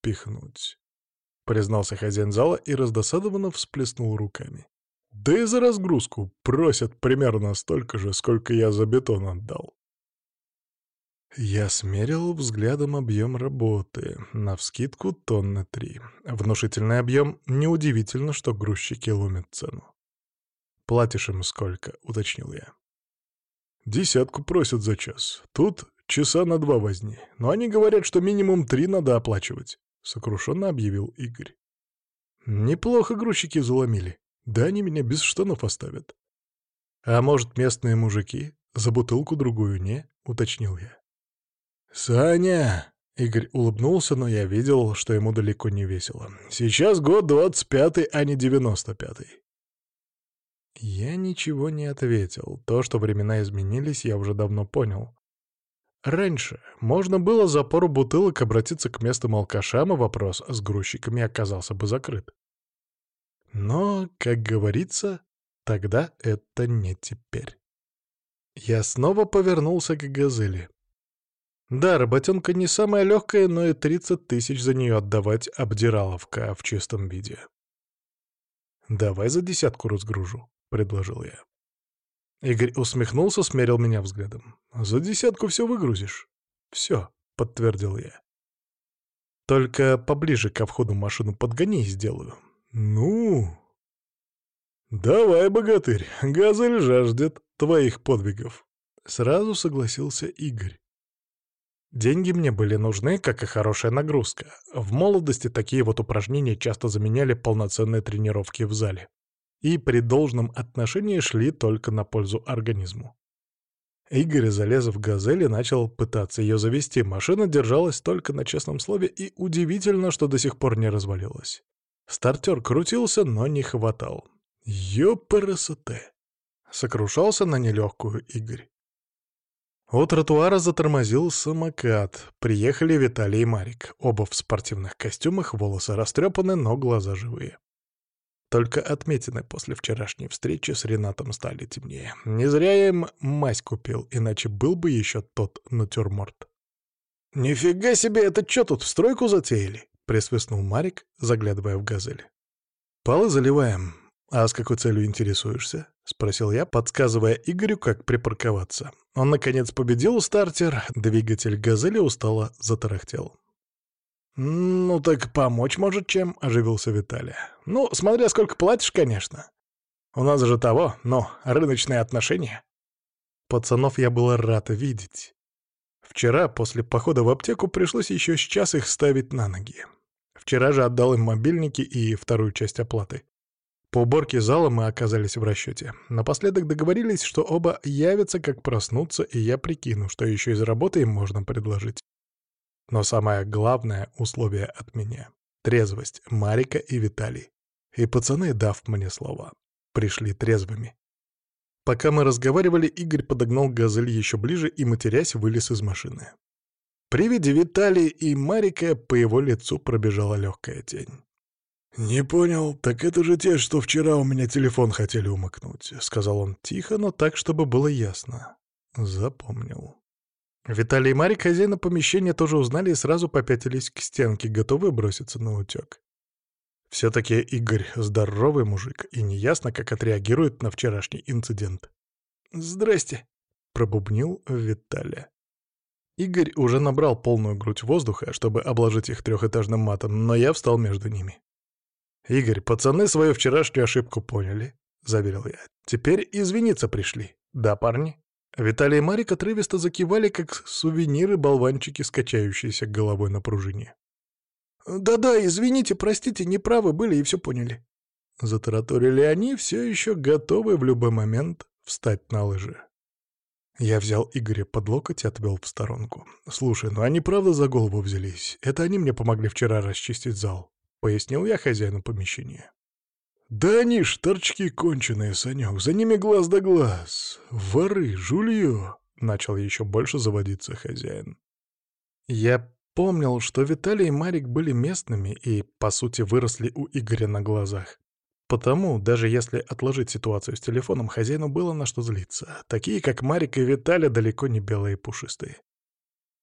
впихнуть», — признался хозяин зала и раздосадованно всплеснул руками. «Да и за разгрузку просят примерно столько же, сколько я за бетон отдал». Я смерил взглядом объем работы, навскидку тонны три. Внушительный объем, неудивительно, что грузчики ломят цену. «Платишь им сколько?» — уточнил я. «Десятку просят за час. Тут часа на два возни. Но они говорят, что минимум три надо оплачивать», — сокрушенно объявил Игорь. «Неплохо грузчики заломили. Да они меня без штанов оставят». «А может, местные мужики? За бутылку другую не?» — уточнил я. «Саня!» — Игорь улыбнулся, но я видел, что ему далеко не весело. «Сейчас год двадцать пятый, а не девяносто пятый». Я ничего не ответил. То, что времена изменились, я уже давно понял. Раньше можно было за пару бутылок обратиться к местным алкашам, и вопрос с грузчиками оказался бы закрыт. Но, как говорится, тогда это не теперь. Я снова повернулся к «Газели». Да, работенка не самая легкая, но и 30 тысяч за нее отдавать обдираловка в чистом виде. «Давай за десятку разгружу», — предложил я. Игорь усмехнулся, смерил меня взглядом. «За десятку все выгрузишь?» «Все», — подтвердил я. «Только поближе ко входу машину подгони и сделаю». «Ну...» «Давай, богатырь, газель жаждет твоих подвигов», — сразу согласился Игорь. Деньги мне были нужны, как и хорошая нагрузка. В молодости такие вот упражнения часто заменяли полноценные тренировки в зале. И при должном отношении шли только на пользу организму. Игорь, залез в «Газель» и начал пытаться ее завести. Машина держалась только на честном слове, и удивительно, что до сих пор не развалилась. Стартер крутился, но не хватал. Ёпарасоте! Сокрушался на нелегкую Игорь. У тротуара затормозил самокат. Приехали Виталий и Марик. Оба в спортивных костюмах, волосы растрепаны, но глаза живые. Только отметины после вчерашней встречи с Ренатом стали темнее. Не зря я им мазь купил, иначе был бы еще тот натюрморт. «Нифига себе, это что тут, стройку затеяли?» — присвистнул Марик, заглядывая в газель. «Полы заливаем. А с какой целью интересуешься?» — спросил я, подсказывая Игорю, как припарковаться. Он, наконец, победил стартер, двигатель «Газели» устало затарахтел. «Ну так помочь может чем», — оживился Виталий. «Ну, смотря сколько платишь, конечно. У нас же того, ну, рыночные отношения». Пацанов я был рад видеть. Вчера, после похода в аптеку, пришлось еще с час их ставить на ноги. Вчера же отдал им мобильники и вторую часть оплаты. По уборке зала мы оказались в расчете. Напоследок договорились, что оба явятся, как проснуться, и я прикину, что еще из работы им можно предложить. Но самое главное условие от меня — трезвость Марика и Виталий. И пацаны, дав мне слова, пришли трезвыми. Пока мы разговаривали, Игорь подогнал газель еще ближе и, матерясь, вылез из машины. При виде Виталия и Марика по его лицу пробежала легкая тень. «Не понял, так это же те, что вчера у меня телефон хотели умыкнуть», — сказал он тихо, но так, чтобы было ясно. Запомнил. Виталий и Марик, хозяина помещения, тоже узнали и сразу попятились к стенке, готовые броситься на утек. Все-таки Игорь здоровый мужик, и неясно, как отреагирует на вчерашний инцидент. «Здрасте», — пробубнил Виталий. Игорь уже набрал полную грудь воздуха, чтобы обложить их трехэтажным матом, но я встал между ними. «Игорь, пацаны свою вчерашнюю ошибку поняли», — заверил я. «Теперь извиниться пришли. Да, парни?» Виталий и Марик отрывисто закивали, как сувениры-болванчики, скачающиеся головой на пружине. «Да-да, извините, простите, неправы были и все поняли». Затараторили они, все еще готовы в любой момент встать на лыжи. Я взял Игоря под локоть и отвел в сторонку. «Слушай, ну они правда за голову взялись? Это они мне помогли вчера расчистить зал. — пояснил я хозяину помещения. «Да они ж торчки конченые, Санек, за ними глаз да глаз. Воры, жулье!» — начал еще больше заводиться хозяин. Я помнил, что Виталий и Марик были местными и, по сути, выросли у Игоря на глазах. Потому, даже если отложить ситуацию с телефоном, хозяину было на что злиться. Такие, как Марик и Виталий, далеко не белые и пушистые.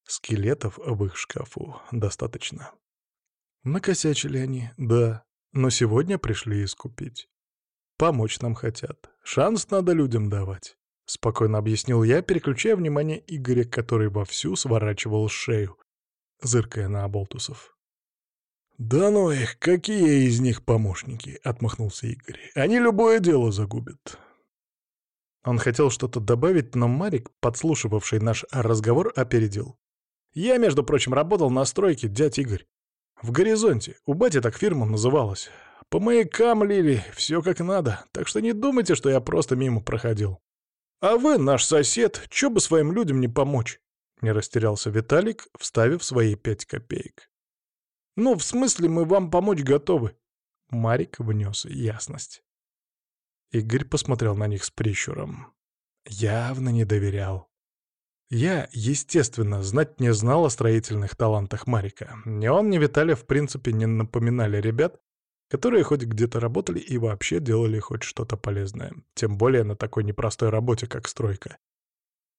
Скелетов в их шкафу достаточно. Накосячили они, да, но сегодня пришли искупить. Помочь нам хотят. Шанс надо людям давать. Спокойно объяснил я, переключая внимание Игоря, который вовсю сворачивал шею, зыркая на оболтусов. «Да ну их, какие из них помощники?» — отмахнулся Игорь. «Они любое дело загубят». Он хотел что-то добавить, но Марик, подслушивавший наш разговор, опередил. «Я, между прочим, работал на стройке, дядь Игорь. В «Горизонте». У бати так фирма называлась. По маякам лили, все как надо, так что не думайте, что я просто мимо проходил. А вы, наш сосед, чё бы своим людям не помочь?» Не растерялся Виталик, вставив свои пять копеек. «Ну, в смысле, мы вам помочь готовы». Марик внес ясность. Игорь посмотрел на них с прищуром. Явно не доверял. Я, естественно, знать не знал о строительных талантах Марика. Ни он, ни Виталий в принципе не напоминали ребят, которые хоть где-то работали и вообще делали хоть что-то полезное. Тем более на такой непростой работе, как стройка.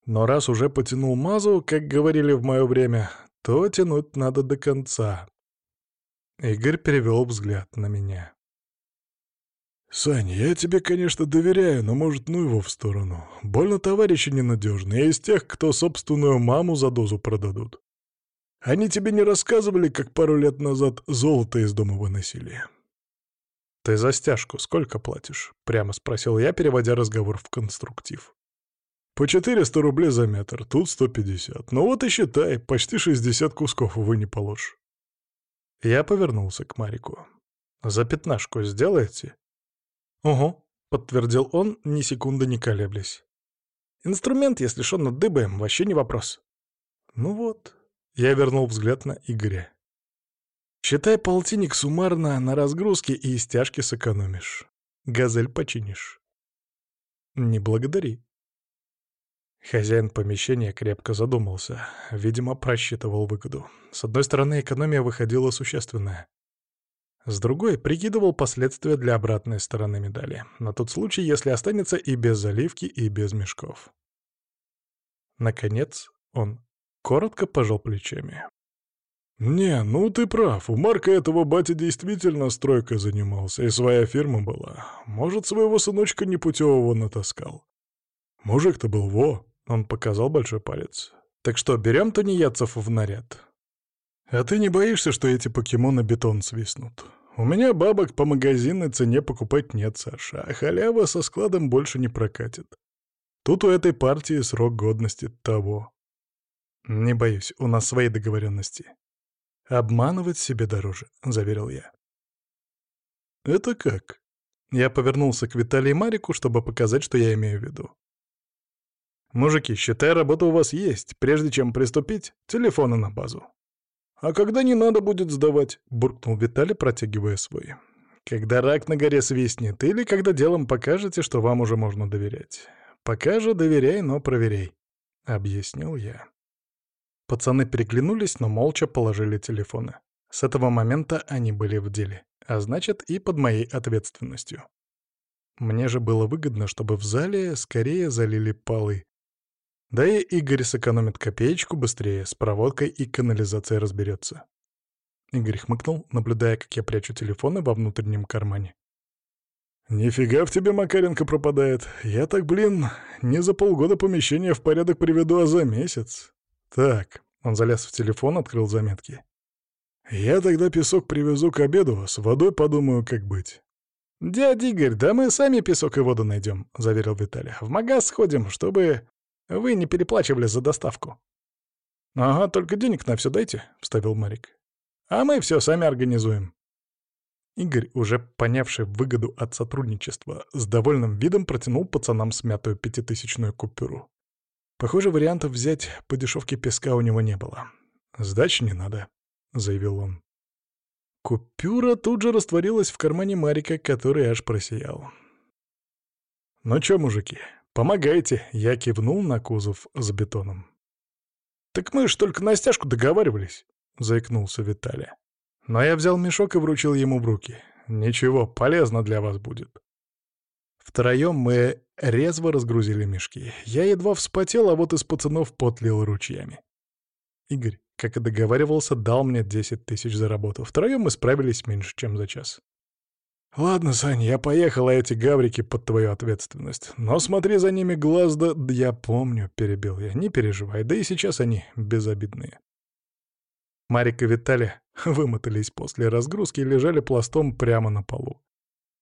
Но раз уже потянул мазу, как говорили в мое время, то тянуть надо до конца. Игорь перевел взгляд на меня. «Саня, я тебе, конечно, доверяю, но, может, ну его в сторону. Больно товарищи ненадежные, я из тех, кто собственную маму за дозу продадут. Они тебе не рассказывали, как пару лет назад золото из дома выносили?» «Ты за стяжку сколько платишь?» — прямо спросил я, переводя разговор в конструктив. «По 400 рублей за метр, тут 150. Ну вот и считай, почти 60 кусков вы не положь». Я повернулся к Марику. «За пятнашку сделаете?» «Угу», — подтвердил он, ни секунды не колеблясь. «Инструмент, если шо над дыбаем, вообще не вопрос». «Ну вот», — я вернул взгляд на Игоря. «Считай полтинник суммарно на разгрузке и стяжки сэкономишь. Газель починишь». «Не благодари». Хозяин помещения крепко задумался. Видимо, просчитывал выгоду. С одной стороны, экономия выходила существенная. С другой — прикидывал последствия для обратной стороны медали, на тот случай, если останется и без заливки, и без мешков. Наконец, он коротко пожал плечами. «Не, ну ты прав, у Марка этого батя действительно стройкой занимался, и своя фирма была. Может, своего сыночка непутевого натаскал. Мужик-то был во!» — он показал большой палец. «Так что, берем тунеядцев в наряд?» «А ты не боишься, что эти покемоны бетон свистнут?» У меня бабок по магазинной цене покупать нет, Саша, а халява со складом больше не прокатит. Тут у этой партии срок годности того. Не боюсь, у нас свои договоренности. Обманывать себе дороже, заверил я. Это как? Я повернулся к Виталию и Марику, чтобы показать, что я имею в виду. «Мужики, считай, работа у вас есть. Прежде чем приступить, телефоны на базу. «А когда не надо будет сдавать?» — буркнул Виталий, протягивая свой. «Когда рак на горе свистнет, или когда делом покажете, что вам уже можно доверять. Пока же доверяй, но проверяй», — объяснил я. Пацаны переглянулись, но молча положили телефоны. С этого момента они были в деле, а значит и под моей ответственностью. Мне же было выгодно, чтобы в зале скорее залили полы, да и Игорь сэкономит копеечку быстрее, с проводкой и канализацией разберется. Игорь хмыкнул, наблюдая, как я прячу телефоны во внутреннем кармане. «Нифига в тебе Макаренко пропадает. Я так, блин, не за полгода помещение в порядок приведу, а за месяц. Так, он залез в телефон, открыл заметки. Я тогда песок привезу к обеду, с водой подумаю, как быть. «Дядя Игорь, да мы сами песок и воду найдем», — заверил Виталий. «В магаз сходим, чтобы вы не переплачивали за доставку». «Ага, только денег на все дайте», — вставил Марик. «А мы все сами организуем». Игорь, уже понявший выгоду от сотрудничества, с довольным видом протянул пацанам смятую пятитысячную купюру. Похоже, вариантов взять по дешевке песка у него не было. «Сдачи не надо», — заявил он. Купюра тут же растворилась в кармане Марика, который аж просиял. «Ну чё, мужики, «Помогайте!» — я кивнул на кузов с бетоном. «Так мы ж только на стяжку договаривались», — заикнулся Виталий. Но я взял мешок и вручил ему в руки. «Ничего, полезно для вас будет». Втроем мы резво разгрузили мешки. Я едва вспотел, а вот из пацанов потлил ручьями. «Игорь, как и договаривался, дал мне 10 тысяч за работу. Втроем мы справились меньше, чем за час. «Ладно, Сань, я поехал, а эти гаврики под твою ответственность. Но смотри за ними глаз да...» «Я помню», — перебил я, — «не переживай, да и сейчас они безобидные». Марик и Виталий вымотались после разгрузки и лежали пластом прямо на полу.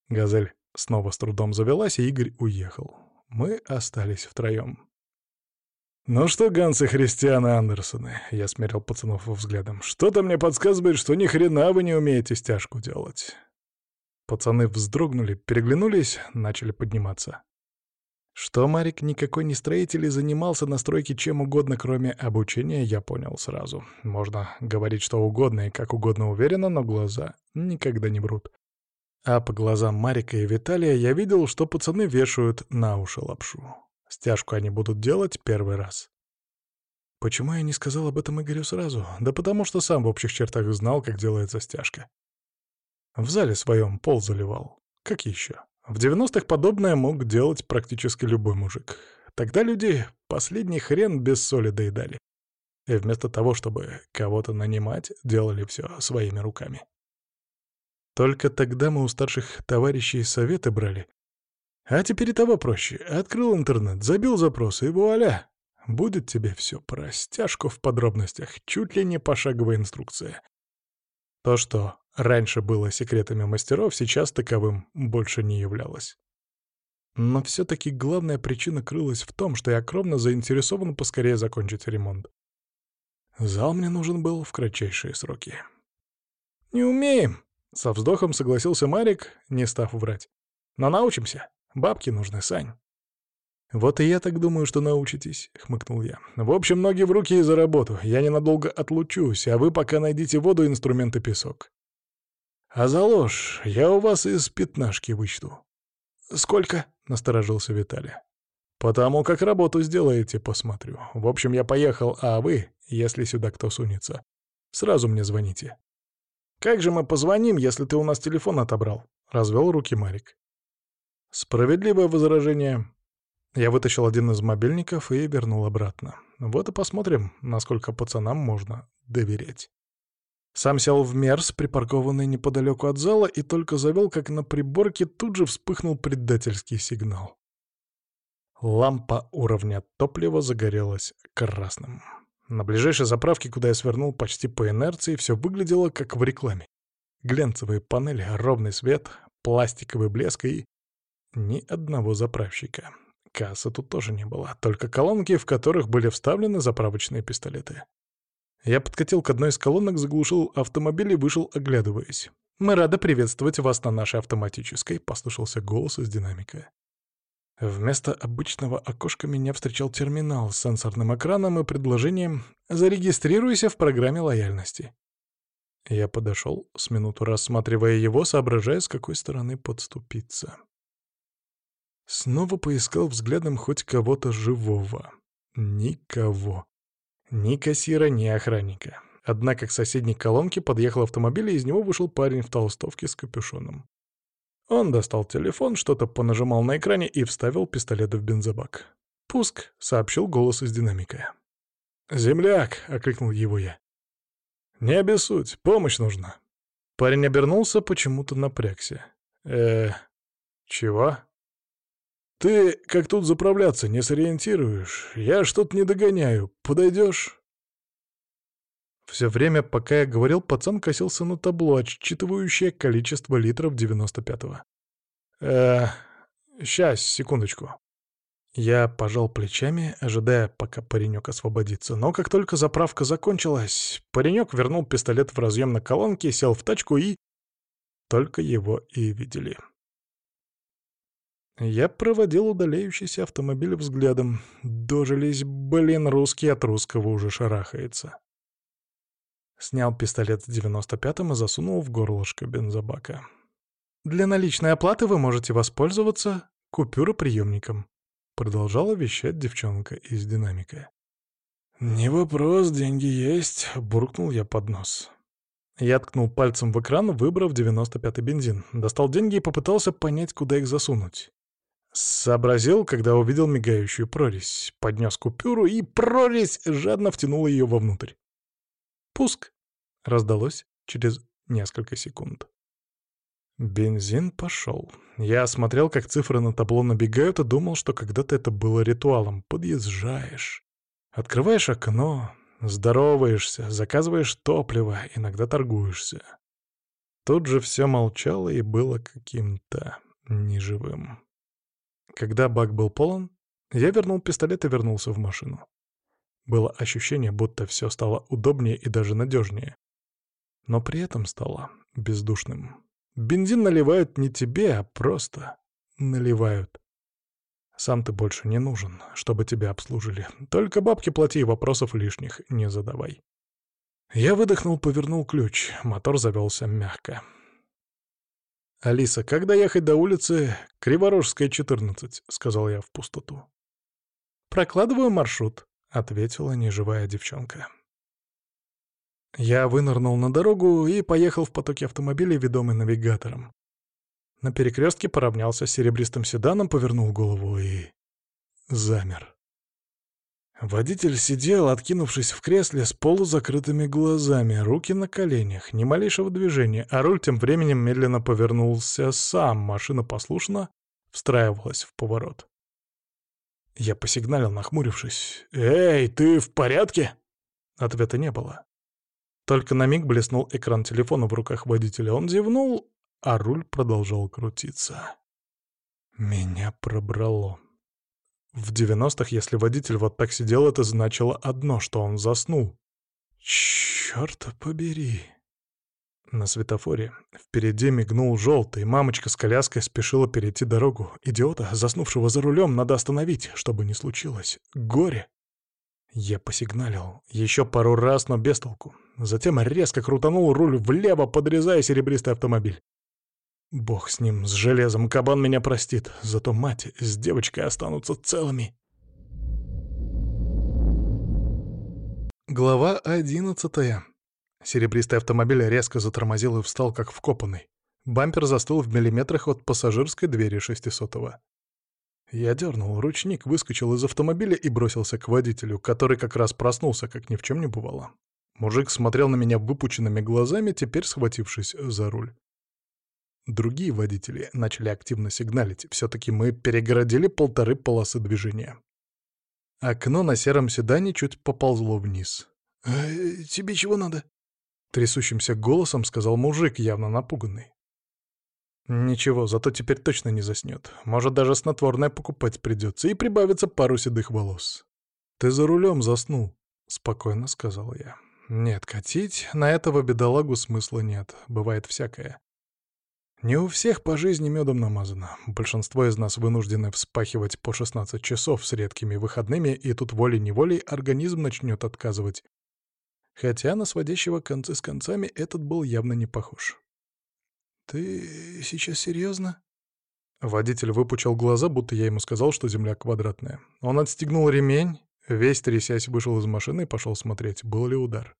Газель снова с трудом завелась, и Игорь уехал. Мы остались втроем. «Ну что, Ганс и Христиан Андерсоны?» — я смерил пацанов взглядом. «Что-то мне подсказывает, что ни хрена вы не умеете стяжку делать». Пацаны вздрогнули, переглянулись, начали подниматься. Что Марик никакой не строитель и занимался на стройке чем угодно, кроме обучения, я понял сразу. Можно говорить что угодно и как угодно уверенно, но глаза никогда не врут. А по глазам Марика и Виталия я видел, что пацаны вешают на уши лапшу. Стяжку они будут делать первый раз. Почему я не сказал об этом Игорю сразу? Да потому что сам в общих чертах знал, как делается стяжка. В зале своем пол заливал. Как еще? В 90-х подобное мог делать практически любой мужик. Тогда люди последний хрен без соли доедали. И вместо того, чтобы кого-то нанимать, делали все своими руками. Только тогда мы у старших товарищей советы брали. А теперь и того проще. Открыл интернет, забил запрос, и вуаля! Будет тебе все про стяжку в подробностях, чуть ли не пошаговая инструкция. То, что раньше было секретами мастеров, сейчас таковым больше не являлось. Но все-таки главная причина крылась в том, что я кровно заинтересован поскорее закончить ремонт. Зал мне нужен был в кратчайшие сроки. «Не умеем», со вздохом согласился Марик, не став врать. «Но научимся. Бабки нужны, Сань». «Вот и я так думаю, что научитесь», — хмыкнул я. «В общем, ноги в руки и за работу. Я ненадолго отлучусь, а вы пока найдите воду, инструменты, песок. А за ложь я у вас из пятнашки вычту». «Сколько?» — насторожился Виталий. «Потому как работу сделаете, посмотрю. В общем, я поехал, а вы, если сюда кто сунется, сразу мне звоните». «Как же мы позвоним, если ты у нас телефон отобрал?» — развел руки Марик. «Справедливое возражение». Я вытащил один из мобильников и вернул обратно. Вот и посмотрим, насколько пацанам можно доверять. Сам сел в Мерс, припаркованный неподалеку от зала, и только завел, как на приборке тут же вспыхнул предательский сигнал. Лампа уровня топлива загорелась красным. На ближайшей заправке, куда я свернул почти по инерции, все выглядело как в рекламе. Глянцевые панели, ровный свет, пластиковый блеск и... Ни одного заправщика. Кассы тут тоже не было, только колонки, в которых были вставлены заправочные пистолеты. Я подкатил к одной из колонок, заглушил автомобиль и вышел, оглядываясь. «Мы рады приветствовать вас на нашей автоматической», — послышался голос из динамика. Вместо обычного окошка меня встречал терминал с сенсорным экраном и предложением «Зарегистрируйся в программе лояльности». Я подошел, с минуту рассматривая его, соображая, с какой стороны подступиться. Снова поискал взглядом хоть кого-то живого. Никого. Ни кассира, ни охранника. Однако к соседней колонке подъехал автомобиль, и из него вышел парень в толстовке с капюшоном. Он достал телефон, что-то понажимал на экране и вставил пистолет в бензобак. «Пуск», — сообщил голос из динамика. «Земляк!» — окликнул его я. «Не обессудь, помощь нужна». Парень обернулся, почему-то напрягся. э чего?» «Ты как тут заправляться не сориентируешь? Я что-то не догоняю. Подойдешь?» Все время, пока я говорил, пацан косился на табло, отсчитывающее количество литров 95-го. э сейчас, секундочку». Я пожал плечами, ожидая, пока паренек освободится. Но как только заправка закончилась, паренек вернул пистолет в разъем на колонке, сел в тачку и... Только его и видели. Я проводил удаляющийся автомобиль взглядом. Дожились, блин, русский от русского уже шарахается. Снял пистолет с 95-м и засунул в горлышко бензобака. «Для наличной оплаты вы можете воспользоваться купюроприемником», продолжала вещать девчонка из динамика. «Не вопрос, деньги есть», — буркнул я под нос. Я ткнул пальцем в экран, выбрав 95-й бензин, достал деньги и попытался понять, куда их засунуть. Сообразил, когда увидел мигающую прорезь, поднес купюру, и прорезь жадно втянула ее вовнутрь. «Пуск!» — раздалось через несколько секунд. Бензин пошел. Я смотрел, как цифры на табло набегают, и думал, что когда-то это было ритуалом. Подъезжаешь, открываешь окно, здороваешься, заказываешь топливо, иногда торгуешься. Тут же все молчало и было каким-то неживым. Когда бак был полон, я вернул пистолет и вернулся в машину. Было ощущение, будто все стало удобнее и даже надежнее. Но при этом стало бездушным. Бензин наливают не тебе, а просто наливают. Сам ты больше не нужен, чтобы тебя обслужили. Только бабки плати и вопросов лишних не задавай. Я выдохнул, повернул ключ. Мотор завелся мягко. «Алиса, когда ехать до улицы Криворожская, 14?» — сказал я в пустоту. «Прокладываю маршрут», — ответила неживая девчонка. Я вынырнул на дорогу и поехал в потоке автомобилей, ведомый навигатором. На перекрестке поравнялся с серебристым седаном, повернул голову и... замер. Водитель сидел, откинувшись в кресле с полузакрытыми глазами, руки на коленях, ни малейшего движения, а руль тем временем медленно повернулся сам, машина послушно встраивалась в поворот. Я посигналил, нахмурившись. «Эй, ты в порядке?» Ответа не было. Только на миг блеснул экран телефона в руках водителя. Он зевнул, а руль продолжал крутиться. Меня пробрало. В 90-х, если водитель вот так сидел, это значило одно, что он заснул. Чёрт побери. На светофоре впереди мигнул желтый, мамочка с коляской спешила перейти дорогу. Идиота, заснувшего за рулем, надо остановить, чтобы не случилось. Горе. Я посигналил. Еще пару раз, но без толку. Затем резко крутанул руль влево, подрезая серебристый автомобиль. Бог с ним, с железом, кабан меня простит. Зато мать с девочкой останутся целыми. Глава одиннадцатая. Серебристый автомобиль резко затормозил и встал, как вкопанный. Бампер застыл в миллиметрах от пассажирской двери шестисотого. Я дернул ручник, выскочил из автомобиля и бросился к водителю, который как раз проснулся, как ни в чем не бывало. Мужик смотрел на меня выпученными глазами, теперь схватившись за руль. Другие водители начали активно сигналить. Все-таки мы перегородили полторы полосы движения. Окно на сером седане чуть поползло вниз. «Э, «Тебе чего надо?» Трясущимся голосом сказал мужик, явно напуганный. Ничего, зато теперь точно не заснет. Может, даже снотворное покупать придется, и прибавится пару седых волос. «Ты за рулем заснул», — спокойно сказал я. «Нет, катить на этого бедолагу смысла нет. Бывает всякое. Не у всех по жизни медом намазано. Большинство из нас вынуждены вспахивать по 16 часов с редкими выходными, и тут волей-неволей организм начнет отказывать. Хотя на сводящего концы с концами этот был явно не похож. «Ты сейчас серьезно? Водитель выпучил глаза, будто я ему сказал, что земля квадратная. Он отстегнул ремень, весь трясясь вышел из машины и пошел смотреть, был ли удар.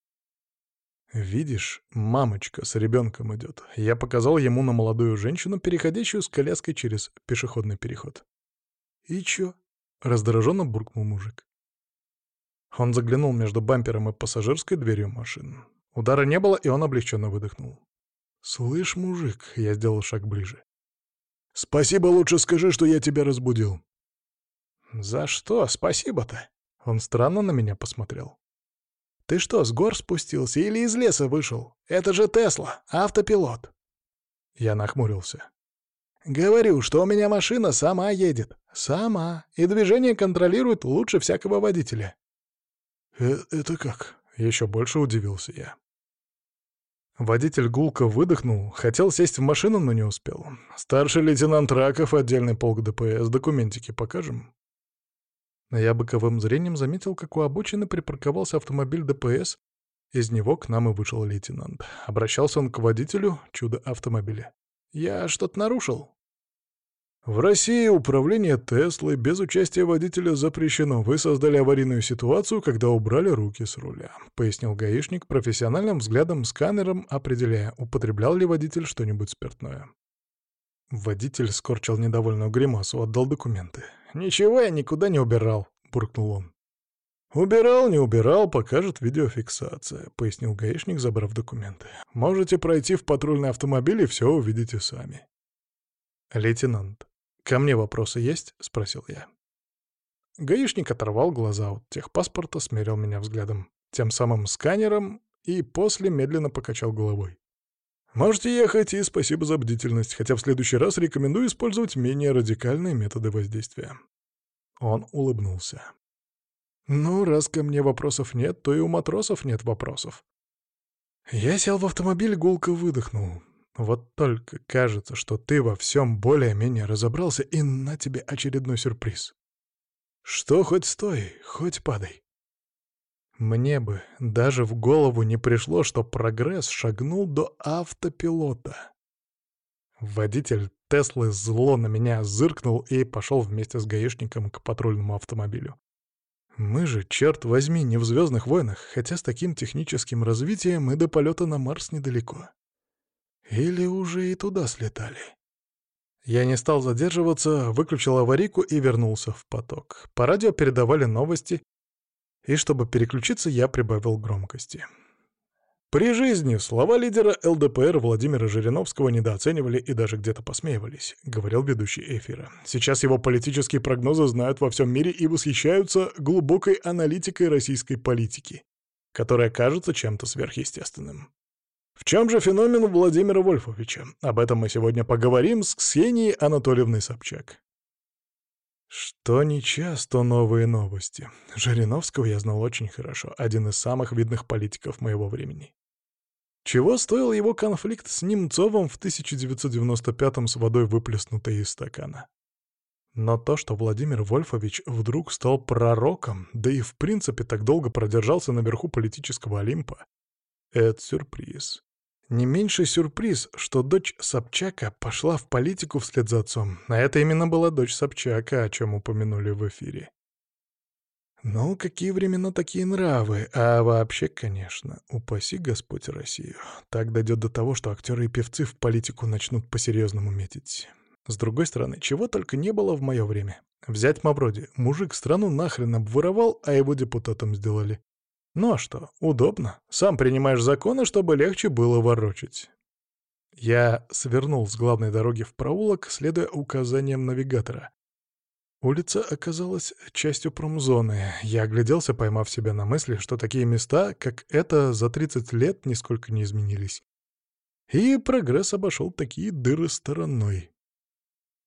«Видишь, мамочка с ребенком идет. Я показал ему на молодую женщину, переходящую с коляской через пешеходный переход. «И чё?» — раздраженно буркнул мужик. Он заглянул между бампером и пассажирской дверью машины. Удара не было, и он облегченно выдохнул. «Слышь, мужик», — я сделал шаг ближе. «Спасибо лучше скажи, что я тебя разбудил». «За что спасибо-то?» Он странно на меня посмотрел. «Ты что, с гор спустился или из леса вышел? Это же Тесла, автопилот». Я нахмурился. «Говорю, что у меня машина сама едет. Сама. И движение контролирует лучше всякого водителя». «Э «Это как?» — еще больше удивился я. Водитель гулко выдохнул, хотел сесть в машину, но не успел. «Старший лейтенант Раков, отдельный полк ДПС, документики покажем?» Я боковым зрением заметил, как у обочины припарковался автомобиль ДПС. Из него к нам и вышел лейтенант. Обращался он к водителю чудо автомобиля. «Я что-то нарушил?» В России управление Теслой без участия водителя запрещено. Вы создали аварийную ситуацию, когда убрали руки с руля», — пояснил гаишник, профессиональным взглядом сканером определяя, употреблял ли водитель что-нибудь спиртное. Водитель скорчил недовольную гримасу, отдал документы. «Ничего я никуда не убирал», — буркнул он. «Убирал, не убирал, покажет видеофиксация», — пояснил гаишник, забрав документы. «Можете пройти в патрульный автомобиль и все увидите сами». «Лейтенант, ко мне вопросы есть?» — спросил я. Гаишник оторвал глаза от техпаспорта, смерил меня взглядом, тем самым сканером, и после медленно покачал головой. «Можете ехать, и спасибо за бдительность, хотя в следующий раз рекомендую использовать менее радикальные методы воздействия». Он улыбнулся. Ну, раз ко мне вопросов нет, то и у матросов нет вопросов. Я сел в автомобиль, гулко выдохнул. Вот только кажется, что ты во всем более-менее разобрался, и на тебе очередной сюрприз. Что хоть стой, хоть падай. Мне бы даже в голову не пришло, что прогресс шагнул до автопилота. Водитель Теслы зло на меня зыркнул и пошел вместе с гаишником к патрульному автомобилю. Мы же, черт возьми, не в «Звездных войнах», хотя с таким техническим развитием мы до полета на Марс недалеко. Или уже и туда слетали. Я не стал задерживаться, выключил аварийку и вернулся в поток. По радио передавали новости, и чтобы переключиться, я прибавил громкости. При жизни слова лидера ЛДПР Владимира Жириновского недооценивали и даже где-то посмеивались, говорил ведущий эфира. Сейчас его политические прогнозы знают во всем мире и восхищаются глубокой аналитикой российской политики, которая кажется чем-то сверхъестественным. В чем же феномен Владимира Вольфовича? Об этом мы сегодня поговорим с Ксенией Анатольевной Собчак. Что не часто новые новости. Жириновского я знал очень хорошо, один из самых видных политиков моего времени. Чего стоил его конфликт с Немцовым в 1995-м с водой выплеснутой из стакана? Но то, что Владимир Вольфович вдруг стал пророком, да и в принципе так долго продержался наверху политического Олимпа, это сюрприз. Не меньший сюрприз, что дочь Собчака пошла в политику вслед за отцом, а это именно была дочь Собчака, о чем упомянули в эфире. Ну, какие времена, такие нравы. А вообще, конечно, упаси Господь Россию. Так дойдет до того, что актеры и певцы в политику начнут по-серьезному метить. С другой стороны, чего только не было в мое время. Взять Мавроди. Мужик страну нахрен обворовал, а его депутатом сделали. Ну а что, удобно. Сам принимаешь законы, чтобы легче было ворочать. Я свернул с главной дороги в проулок, следуя указаниям навигатора. Улица оказалась частью промзоны. Я огляделся, поймав себя на мысли, что такие места, как это, за 30 лет нисколько не изменились. И прогресс обошел такие дыры стороной.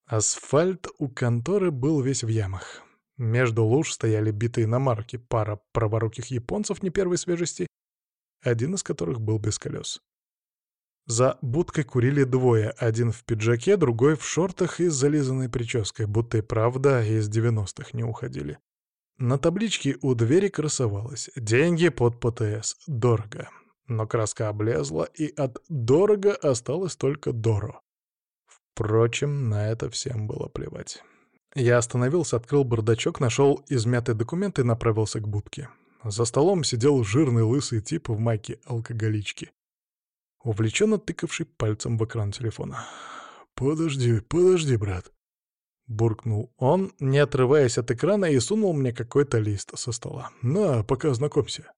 Асфальт у конторы был весь в ямах. Между луж стояли битые иномарки, пара праворуких японцев не первой свежести, один из которых был без колес. За будкой курили двое, один в пиджаке, другой в шортах и с зализанной прической, будто и правда из девяностых не уходили. На табличке у двери красовалось «Деньги под ПТС. Дорого». Но краска облезла, и от «дорого» осталось только «доро». Впрочем, на это всем было плевать. Я остановился, открыл бардачок, нашел измятый документ и направился к будке. За столом сидел жирный лысый тип в майке алкоголички увлеченно тыкавший пальцем в экран телефона. «Подожди, подожди, брат!» Буркнул он, не отрываясь от экрана, и сунул мне какой-то лист со стола. «На, пока знакомься».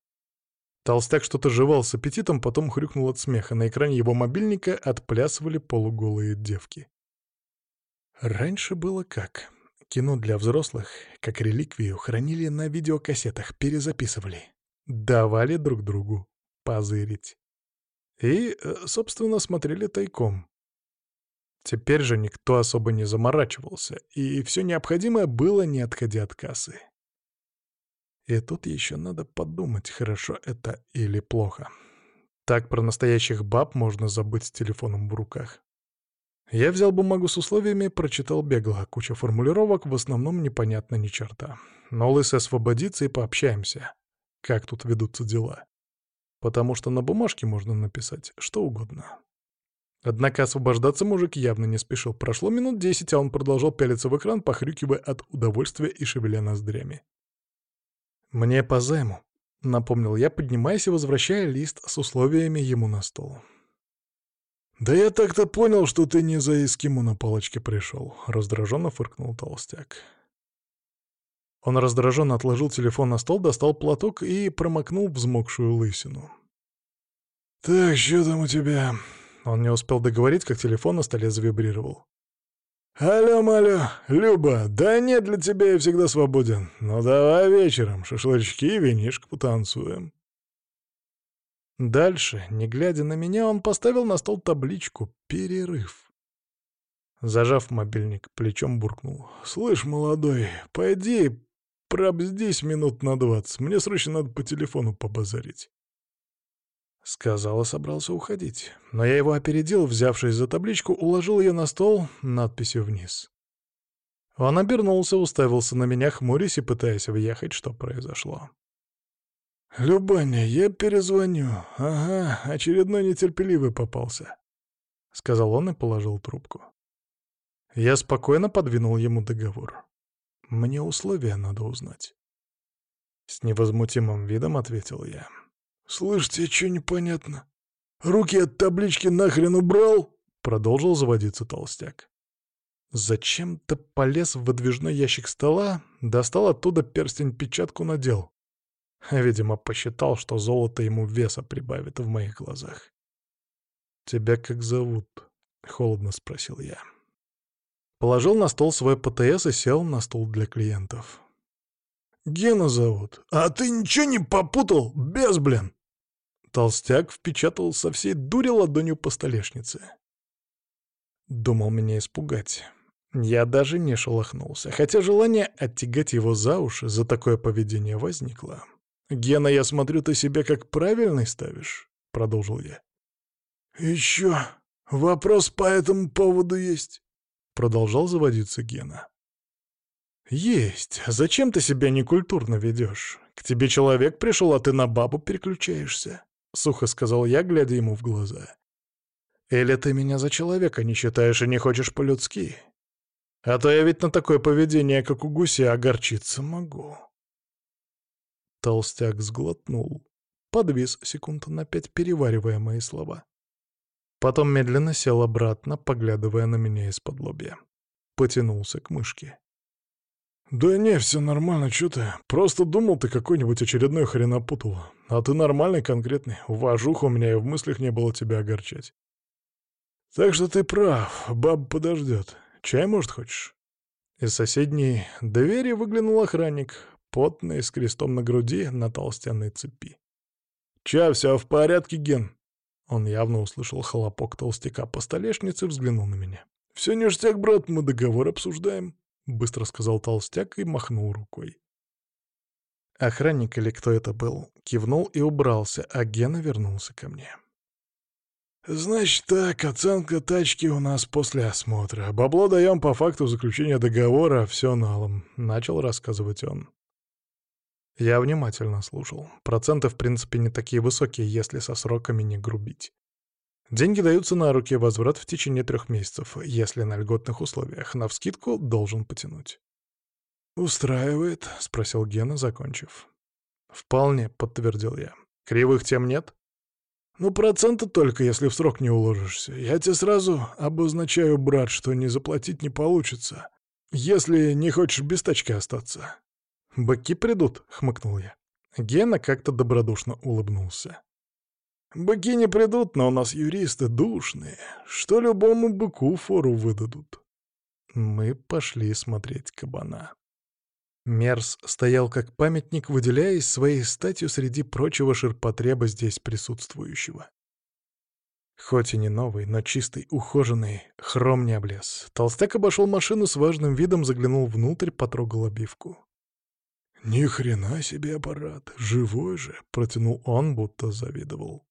Толстяк что-то жевал с аппетитом, потом хрюкнул от смеха. На экране его мобильника отплясывали полуголые девки. Раньше было как? Кино для взрослых, как реликвию, хранили на видеокассетах, перезаписывали. Давали друг другу позырить. И, э, собственно, смотрели тайком. Теперь же никто особо не заморачивался, и все необходимое было, не отходя от кассы. И тут еще надо подумать, хорошо это или плохо. Так про настоящих баб можно забыть с телефоном в руках. Я взял бумагу с условиями, прочитал бегло, куча формулировок, в основном непонятно ни черта. Но лысый освободится и пообщаемся. Как тут ведутся дела потому что на бумажке можно написать что угодно. Однако освобождаться мужик явно не спешил. Прошло минут десять, а он продолжал пялиться в экран, похрюкивая от удовольствия и шевеля ноздрями. «Мне по займу», — напомнил я, поднимаясь и возвращая лист с условиями ему на стол. «Да я так-то понял, что ты не за эскимо на палочке пришел», — раздраженно фыркнул толстяк. Он раздраженно отложил телефон на стол, достал платок и промокнул взмокшую лысину. «Так, что там у тебя?» Он не успел договорить, как телефон на столе завибрировал. «Алло, малё, Люба, да нет, для тебя я всегда свободен. Ну давай вечером, шашлычки и винишко потанцуем». Дальше, не глядя на меня, он поставил на стол табличку «Перерыв». Зажав мобильник, плечом буркнул. «Слышь, молодой, пойди, пробздись минут на двадцать. Мне срочно надо по телефону побазарить». Сказал и собрался уходить. Но я его опередил, взявшись за табличку, уложил ее на стол надписью вниз. Он обернулся, уставился на меня, хмурясь и пытаясь въехать, что произошло. «Любаня, я перезвоню. Ага, очередной нетерпеливый попался», — сказал он и положил трубку. Я спокойно подвинул ему договор. «Мне условия надо узнать». С невозмутимым видом ответил я. «Слышь, тебе что непонятно? Руки от таблички нахрен убрал?» Продолжил заводиться толстяк. Зачем-то полез в выдвижной ящик стола, достал оттуда перстень-печатку надел. Видимо, посчитал, что золото ему веса прибавит в моих глазах. «Тебя как зовут?» — холодно спросил я. Положил на стол свой ПТС и сел на стул для клиентов. «Гена зовут. А ты ничего не попутал? Без, блин!» Толстяк впечатал со всей дури ладонью по столешнице. Думал меня испугать. Я даже не шелохнулся, хотя желание оттягать его за уши за такое поведение возникло. «Гена, я смотрю, ты себя как правильный ставишь?» — продолжил я. «Еще вопрос по этому поводу есть?» — продолжал заводиться Гена. «Есть. Зачем ты себя некультурно ведешь? К тебе человек пришел, а ты на бабу переключаешься. — сухо сказал я, глядя ему в глаза. «Или ты меня за человека не считаешь и не хочешь по-людски? А то я ведь на такое поведение, как у гуся, огорчиться могу». Толстяк сглотнул, подвис секунд на пять, переваривая мои слова. Потом медленно сел обратно, поглядывая на меня из-под лобья. Потянулся к мышке. «Да не, все нормально, что ты? Просто думал, ты какой-нибудь очередной хрен опутал. А ты нормальный, конкретный. Уважух у меня и в мыслях не было тебя огорчать. Так что ты прав, баб подождет. Чай, может, хочешь?» Из соседней двери выглянул охранник, потный, с крестом на груди, на толстенной цепи. «Ча, все в порядке, Ген?» Он явно услышал хлопок толстяка по столешнице и взглянул на меня. «Все ништяк, брат, мы договор обсуждаем». — быстро сказал толстяк и махнул рукой. Охранник или кто это был, кивнул и убрался, а Гена вернулся ко мне. «Значит так, оценка тачки у нас после осмотра. Бабло даем по факту заключения договора, все налом», — начал рассказывать он. Я внимательно слушал. Проценты, в принципе, не такие высокие, если со сроками не грубить. Деньги даются на руки, возврат в течение трех месяцев, если на льготных условиях. На вскидку должен потянуть. «Устраивает?» — спросил Гена, закончив. «Вполне», — подтвердил я. «Кривых тем нет?» «Ну, проценты только, если в срок не уложишься. Я тебе сразу обозначаю, брат, что не заплатить не получится, если не хочешь без тачки остаться». «Быки придут», — хмыкнул я. Гена как-то добродушно улыбнулся. Быки не придут, но у нас юристы душные, что любому быку фору выдадут. Мы пошли смотреть кабана. Мерс стоял как памятник, выделяясь своей статью среди прочего ширпотреба здесь присутствующего. Хоть и не новый, но чистый, ухоженный, хром не облез. Толстяк обошел машину с важным видом, заглянул внутрь, потрогал обивку. «Ни хрена себе аппарат, живой же!» — протянул он, будто завидовал.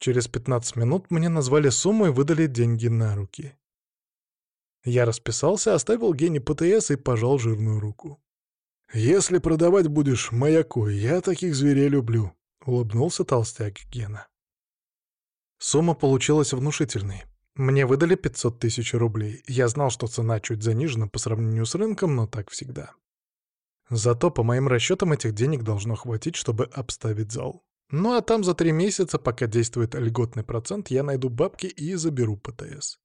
Через 15 минут мне назвали сумму и выдали деньги на руки. Я расписался, оставил Гене ПТС и пожал жирную руку. «Если продавать будешь маяку, я таких зверей люблю», — улыбнулся толстяк Гена. Сумма получилась внушительной. Мне выдали 500 тысяч рублей. Я знал, что цена чуть занижена по сравнению с рынком, но так всегда. Зато, по моим расчетам, этих денег должно хватить, чтобы обставить зал. Ну а там за три месяца, пока действует льготный процент, я найду бабки и заберу ПТС.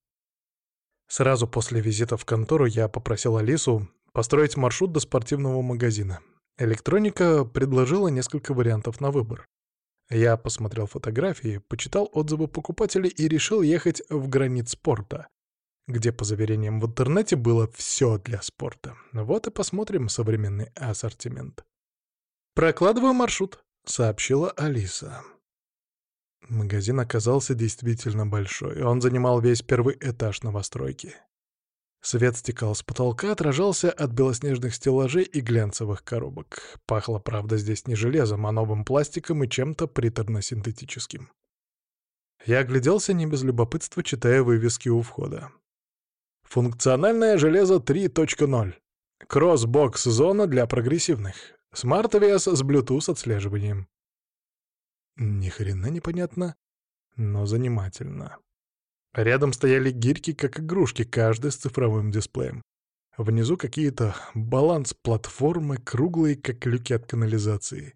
Сразу после визита в контору я попросил Алису Построить маршрут до спортивного магазина. Электроника предложила несколько вариантов на выбор. Я посмотрел фотографии, почитал отзывы покупателей и решил ехать в границ спорта, где, по заверениям в интернете, было все для спорта. Вот и посмотрим современный ассортимент. «Прокладываю маршрут», — сообщила Алиса. Магазин оказался действительно большой. Он занимал весь первый этаж новостройки. Свет стекал с потолка, отражался от белоснежных стеллажей и глянцевых коробок. Пахло, правда, здесь не железом, а новым пластиком и чем-то приторно-синтетическим. Я огляделся не без любопытства, читая вывески у входа. Функциональное железо 3.0. Кросс-бокс-зона для прогрессивных. Смарт-вес с Bluetooth отслеживанием. Ни хрена непонятно, но занимательно. Рядом стояли гирьки, как игрушки, каждый с цифровым дисплеем. Внизу какие-то баланс-платформы, круглые, как люки от канализации.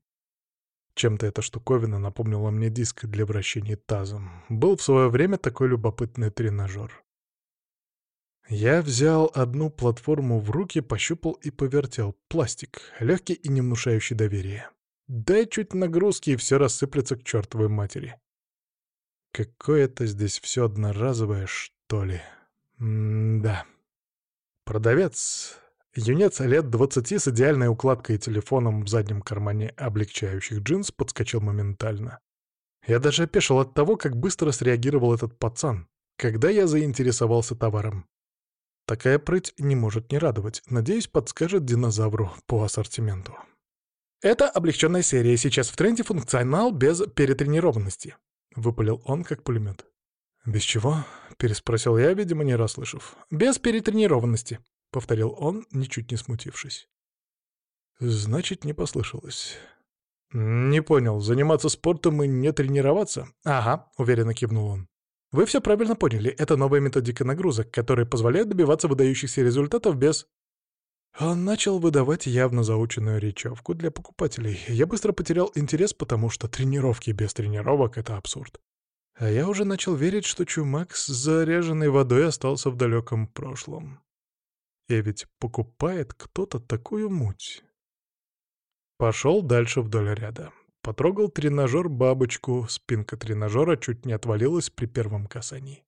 Чем-то эта штуковина напомнила мне диск для вращения тазом. Был в свое время такой любопытный тренажер. Я взял одну платформу в руки, пощупал и повертел. Пластик, легкий и не внушающий доверия. Дай чуть нагрузки, и все рассыплется к чертовой матери. Какое-то здесь все одноразовое, что ли. М-да. Продавец, юнец лет двадцати с идеальной укладкой и телефоном в заднем кармане облегчающих джинс, подскочил моментально. Я даже опешил от того, как быстро среагировал этот пацан, когда я заинтересовался товаром. Такая прыть не может не радовать. Надеюсь, подскажет динозавру по ассортименту. Это облегченная серия, сейчас в тренде функционал без перетренированности. Выпалил он, как пулемет. «Без чего?» — переспросил я, видимо, не расслышав. «Без перетренированности», — повторил он, ничуть не смутившись. «Значит, не послышалось». «Не понял, заниматься спортом и не тренироваться?» «Ага», — уверенно кивнул он. «Вы все правильно поняли, это новая методика нагрузок, которая позволяет добиваться выдающихся результатов без он начал выдавать явно заученную речевку для покупателей. Я быстро потерял интерес, потому что тренировки без тренировок — это абсурд. А я уже начал верить, что чумак с заряженной водой остался в далеком прошлом. И ведь покупает кто-то такую муть. Пошел дальше вдоль ряда. Потрогал тренажер-бабочку, спинка тренажера чуть не отвалилась при первом касании.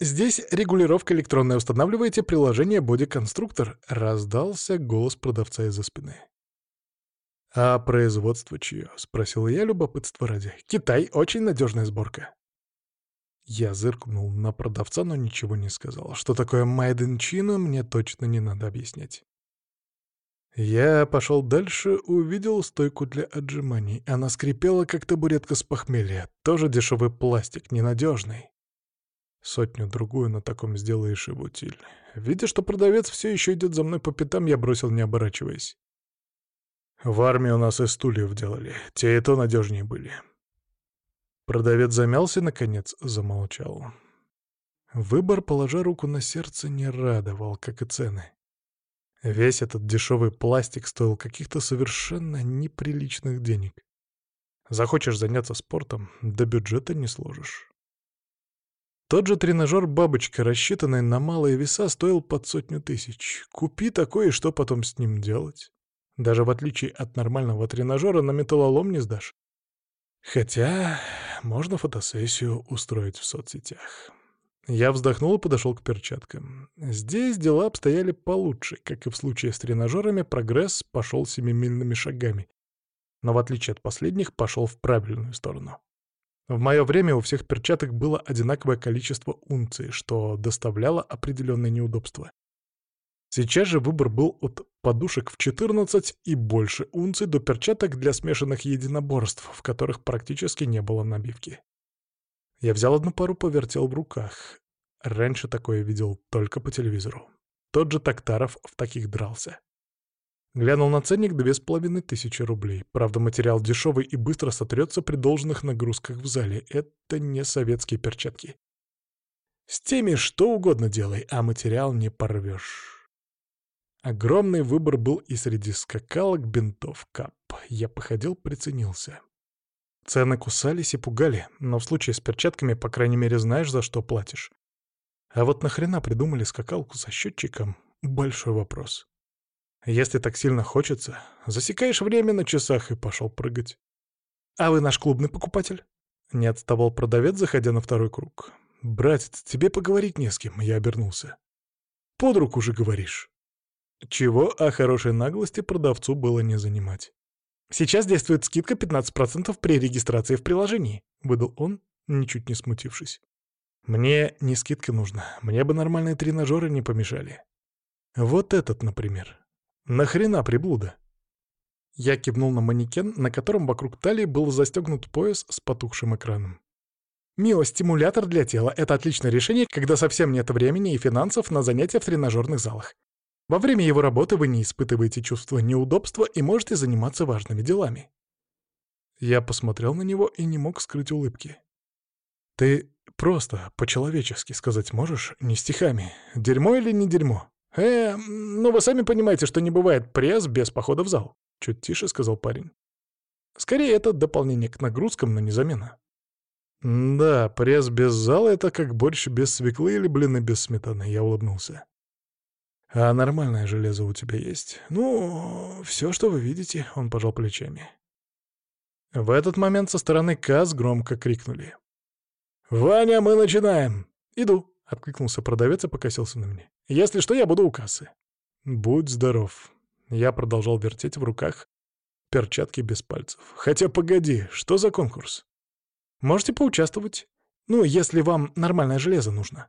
«Здесь регулировка электронная. Устанавливаете приложение «Боди-конструктор», — раздался голос продавца из-за спины. «А производство чье?» — спросил я любопытство ради. «Китай. Очень надежная сборка». Я зыркнул на продавца, но ничего не сказал. Что такое «Made in China» мне точно не надо объяснять. Я пошел дальше, увидел стойку для отжиманий. Она скрипела, как табуретка с похмелья. Тоже дешевый пластик, ненадежный. Сотню-другую на таком сделаешь и в утиль. Видя, что продавец все еще идет за мной по пятам, я бросил, не оборачиваясь. В армии у нас и стульев делали. Те и то надежнее были. Продавец замялся, наконец замолчал. Выбор, положа руку на сердце, не радовал, как и цены. Весь этот дешевый пластик стоил каких-то совершенно неприличных денег. Захочешь заняться спортом, до бюджета не сложишь. Тот же тренажер «Бабочка», рассчитанный на малые веса, стоил под сотню тысяч. Купи такой, и что потом с ним делать? Даже в отличие от нормального тренажера на металлолом не сдашь. Хотя можно фотосессию устроить в соцсетях. Я вздохнул и подошел к перчаткам. Здесь дела обстояли получше. Как и в случае с тренажерами, прогресс пошел семимильными шагами. Но в отличие от последних, пошел в правильную сторону. В мое время у всех перчаток было одинаковое количество унций, что доставляло определенные неудобства. Сейчас же выбор был от подушек в 14 и больше унций до перчаток для смешанных единоборств, в которых практически не было набивки. Я взял одну пару, повертел в руках. Раньше такое видел только по телевизору. Тот же Токтаров в таких дрался. Глянул на ценник — две с половиной тысячи рублей. Правда, материал дешевый и быстро сотрется при должных нагрузках в зале. Это не советские перчатки. С теми что угодно делай, а материал не порвешь. Огромный выбор был и среди скакалок, бинтов, кап. Я походил, приценился. Цены кусались и пугали, но в случае с перчатками, по крайней мере, знаешь, за что платишь. А вот нахрена придумали скакалку со счетчиком — большой вопрос. Если так сильно хочется, засекаешь время на часах и пошел прыгать. «А вы наш клубный покупатель?» Не отставал продавец, заходя на второй круг. «Братец, тебе поговорить не с кем», — я обернулся. «Под руку же говоришь». Чего о хорошей наглости продавцу было не занимать. «Сейчас действует скидка 15% при регистрации в приложении», — выдал он, ничуть не смутившись. «Мне не скидка нужна, мне бы нормальные тренажеры не помешали. Вот этот, например. Нахрена приблуда?» Я кивнул на манекен, на котором вокруг талии был застегнут пояс с потухшим экраном. Миостимулятор для тела — это отличное решение, когда совсем нет времени и финансов на занятия в тренажерных залах. Во время его работы вы не испытываете чувство неудобства и можете заниматься важными делами. Я посмотрел на него и не мог скрыть улыбки. Ты просто по-человечески сказать можешь, не стихами, дерьмо или не дерьмо? Э, ну вы сами понимаете, что не бывает пресс без похода в зал. Чуть тише сказал парень. Скорее, это дополнение к нагрузкам, но не замена. Да, пресс без зала — это как борщ без свеклы или блины без сметаны, я улыбнулся. «А нормальное железо у тебя есть?» «Ну, все, что вы видите», — он пожал плечами. В этот момент со стороны КАЗ громко крикнули. «Ваня, мы начинаем!» «Иду», — откликнулся продавец и покосился на меня. «Если что, я буду у кассы». «Будь здоров». Я продолжал вертеть в руках перчатки без пальцев. «Хотя погоди, что за конкурс?» «Можете поучаствовать. Ну, если вам нормальное железо нужно».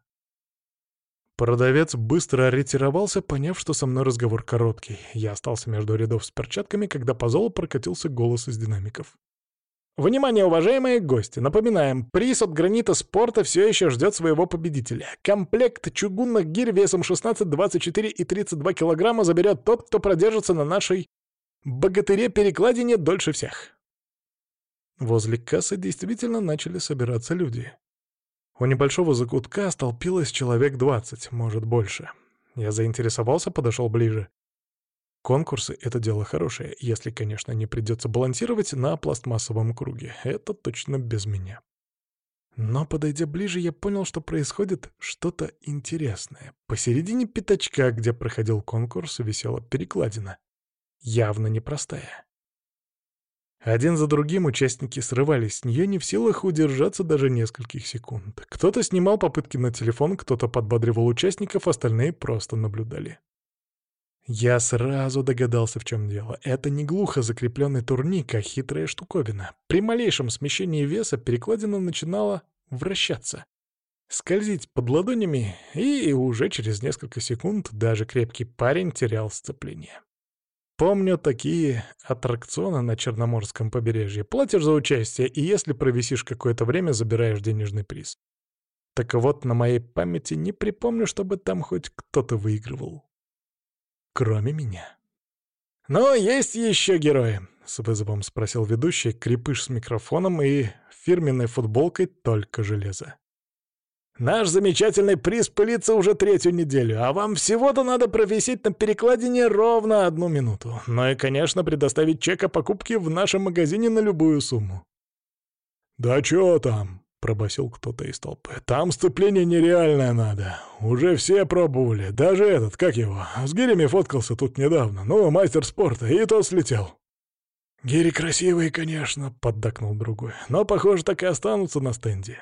Продавец быстро ретировался, поняв, что со мной разговор короткий. Я остался между рядов с перчатками, когда по залу прокатился голос из динамиков. Внимание, уважаемые гости! Напоминаем, приз от гранита спорта все еще ждет своего победителя. Комплект чугунных гирь весом 16, 24 и 32 килограмма заберет тот, кто продержится на нашей богатыре-перекладине дольше всех. Возле кассы действительно начали собираться люди. У небольшого закутка столпилось человек двадцать, может, больше. Я заинтересовался, подошел ближе. Конкурсы — это дело хорошее, если, конечно, не придется балансировать на пластмассовом круге. Это точно без меня. Но, подойдя ближе, я понял, что происходит что-то интересное. Посередине пятачка, где проходил конкурс, висела перекладина. Явно непростая. Один за другим участники срывались с нее, не в силах удержаться даже нескольких секунд. Кто-то снимал попытки на телефон, кто-то подбадривал участников, остальные просто наблюдали. Я сразу догадался, в чем дело. Это не глухо закрепленный турник, а хитрая штуковина. При малейшем смещении веса перекладина начинала вращаться. Скользить под ладонями, и уже через несколько секунд даже крепкий парень терял сцепление. Помню такие аттракционы на Черноморском побережье. Платишь за участие, и если провисишь какое-то время, забираешь денежный приз. Так вот, на моей памяти не припомню, чтобы там хоть кто-то выигрывал. Кроме меня. «Но есть еще герои», — с вызовом спросил ведущий, крепыш с микрофоном и фирменной футболкой «Только железо». Наш замечательный приз пылится уже третью неделю, а вам всего-то надо провисеть на перекладине ровно одну минуту. Ну и, конечно, предоставить чек о покупке в нашем магазине на любую сумму». «Да чё там?» — пробасил кто-то из толпы. «Там сцепление нереальное надо. Уже все пробовали. Даже этот, как его, с гирями фоткался тут недавно. Ну, мастер спорта, и тот слетел». «Гири красивые, конечно», — поддакнул другой. «Но, похоже, так и останутся на стенде».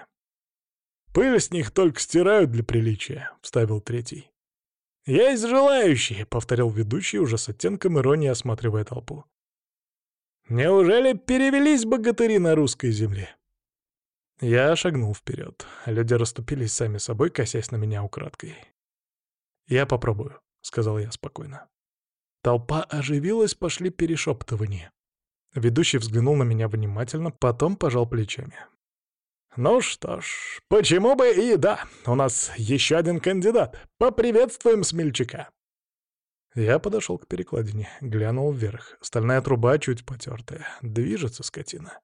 Пыль с них только стирают для приличия», — вставил третий. «Есть желающие», — повторил ведущий, уже с оттенком иронии осматривая толпу. «Неужели перевелись богатыри на русской земле?» Я шагнул вперед. Люди расступились сами собой, косясь на меня украдкой. «Я попробую», — сказал я спокойно. Толпа оживилась, пошли перешептывания. Ведущий взглянул на меня внимательно, потом пожал плечами. Ну что ж, почему бы и да, у нас еще один кандидат. Поприветствуем смельчака. Я подошел к перекладине, глянул вверх. Стальная труба чуть потертая. Движется скотина.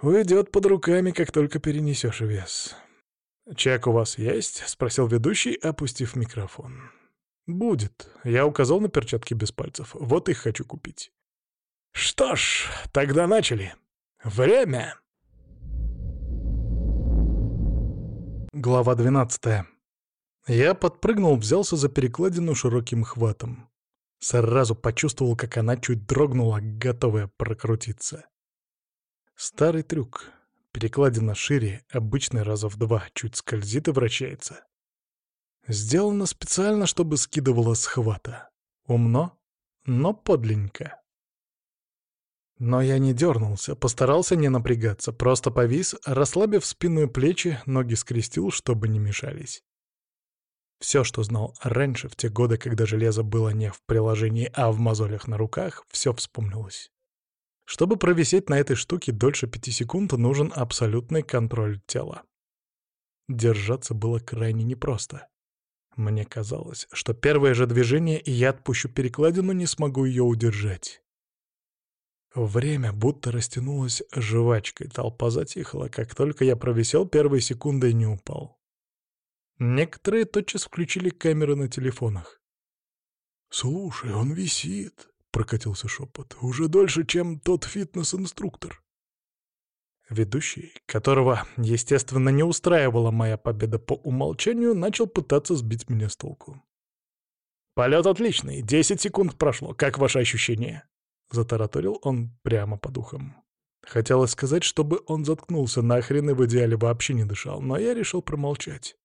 Уйдет под руками, как только перенесешь вес. «Чек у вас есть?» — спросил ведущий, опустив микрофон. «Будет». Я указал на перчатки без пальцев. Вот их хочу купить. «Что ж, тогда начали. Время!» Глава 12. Я подпрыгнул, взялся за перекладину широким хватом. Сразу почувствовал, как она чуть дрогнула, готовая прокрутиться. Старый трюк. Перекладина шире, обычный раза в два, чуть скользит и вращается. Сделано специально, чтобы скидывало схвата. Умно, но подленько. Но я не дернулся, постарался не напрягаться, просто повис, расслабив спину и плечи, ноги скрестил, чтобы не мешались. Все, что знал раньше, в те годы, когда железо было не в приложении, а в мозолях на руках, все вспомнилось. Чтобы провисеть на этой штуке дольше пяти секунд, нужен абсолютный контроль тела. Держаться было крайне непросто. Мне казалось, что первое же движение, и я отпущу перекладину, не смогу ее удержать. Время будто растянулось жвачкой, толпа затихла, как только я провисел первой секундой не упал. Некоторые тотчас включили камеры на телефонах. «Слушай, он висит», — прокатился шепот, — «уже дольше, чем тот фитнес-инструктор». Ведущий, которого, естественно, не устраивала моя победа по умолчанию, начал пытаться сбить меня с толку. «Полет отличный, десять секунд прошло. Как ваши ощущения?» Затараторил он прямо по духам. Хотелось сказать, чтобы он заткнулся нахрен и в идеале вообще не дышал, но я решил промолчать.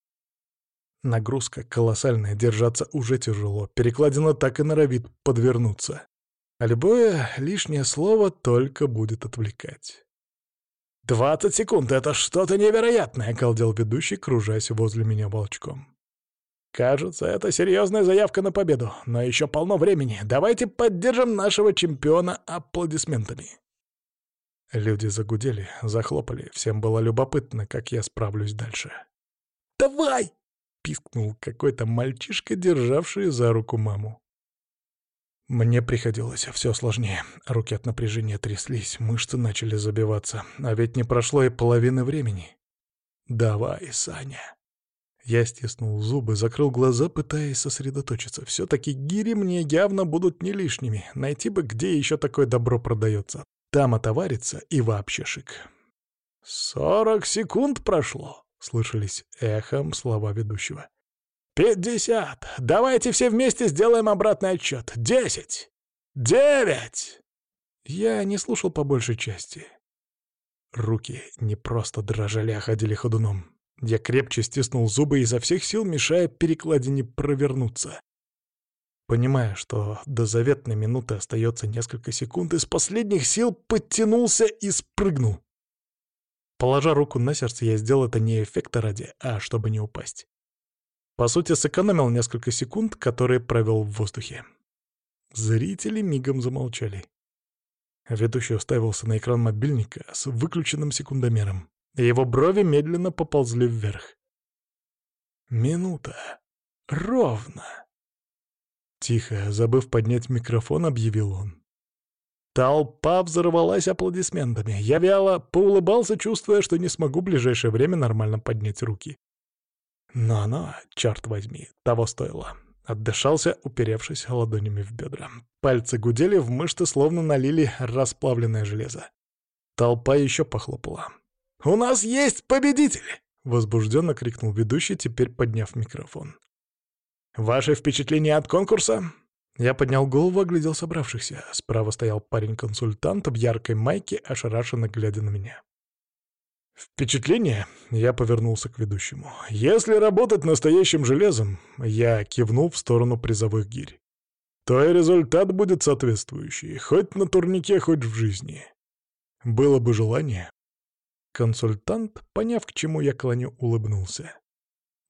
Нагрузка колоссальная, держаться уже тяжело, перекладина так и норовит подвернуться. А любое лишнее слово только будет отвлекать. «Двадцать секунд — это что-то невероятное!» — колдел ведущий, кружась возле меня волчком. Кажется, это серьезная заявка на победу, но еще полно времени. Давайте поддержим нашего чемпиона аплодисментами. Люди загудели, захлопали. Всем было любопытно, как я справлюсь дальше. «Давай!» — пискнул какой-то мальчишка, державший за руку маму. Мне приходилось все сложнее. Руки от напряжения тряслись, мышцы начали забиваться. А ведь не прошло и половины времени. «Давай, Саня!» Я стиснул зубы, закрыл глаза, пытаясь сосредоточиться. Все-таки гири мне явно будут не лишними. Найти бы, где еще такое добро продается. Там отоварится и вообще шик. «Сорок секунд прошло», — слышались эхом слова ведущего. «Пятьдесят! Давайте все вместе сделаем обратный отчет. Десять! Девять!» Я не слушал по большей части. Руки не просто дрожали, а ходили ходуном. Я крепче стиснул зубы изо всех сил, мешая перекладине провернуться. Понимая, что до заветной минуты остается несколько секунд, из последних сил подтянулся и спрыгнул. Положа руку на сердце, я сделал это не эффекта ради, а чтобы не упасть. По сути, сэкономил несколько секунд, которые провел в воздухе. Зрители мигом замолчали. Ведущий уставился на экран мобильника с выключенным секундомером его брови медленно поползли вверх. «Минута. Ровно!» Тихо, забыв поднять микрофон, объявил он. Толпа взорвалась аплодисментами. Я вяло поулыбался, чувствуя, что не смогу в ближайшее время нормально поднять руки. Но оно, черт возьми, того стоило. Отдышался, уперевшись ладонями в бедра. Пальцы гудели, в мышцы словно налили расплавленное железо. Толпа еще похлопала. «У нас есть победитель!» — возбужденно крикнул ведущий, теперь подняв микрофон. «Ваши впечатления от конкурса?» Я поднял голову, оглядел собравшихся. Справа стоял парень-консультант в яркой майке, ошарашенно глядя на меня. «Впечатление?» — я повернулся к ведущему. «Если работать настоящим железом...» — я кивнул в сторону призовых гирь. «То и результат будет соответствующий, хоть на турнике, хоть в жизни. Было бы желание, Консультант, поняв, к чему я клоню, улыбнулся.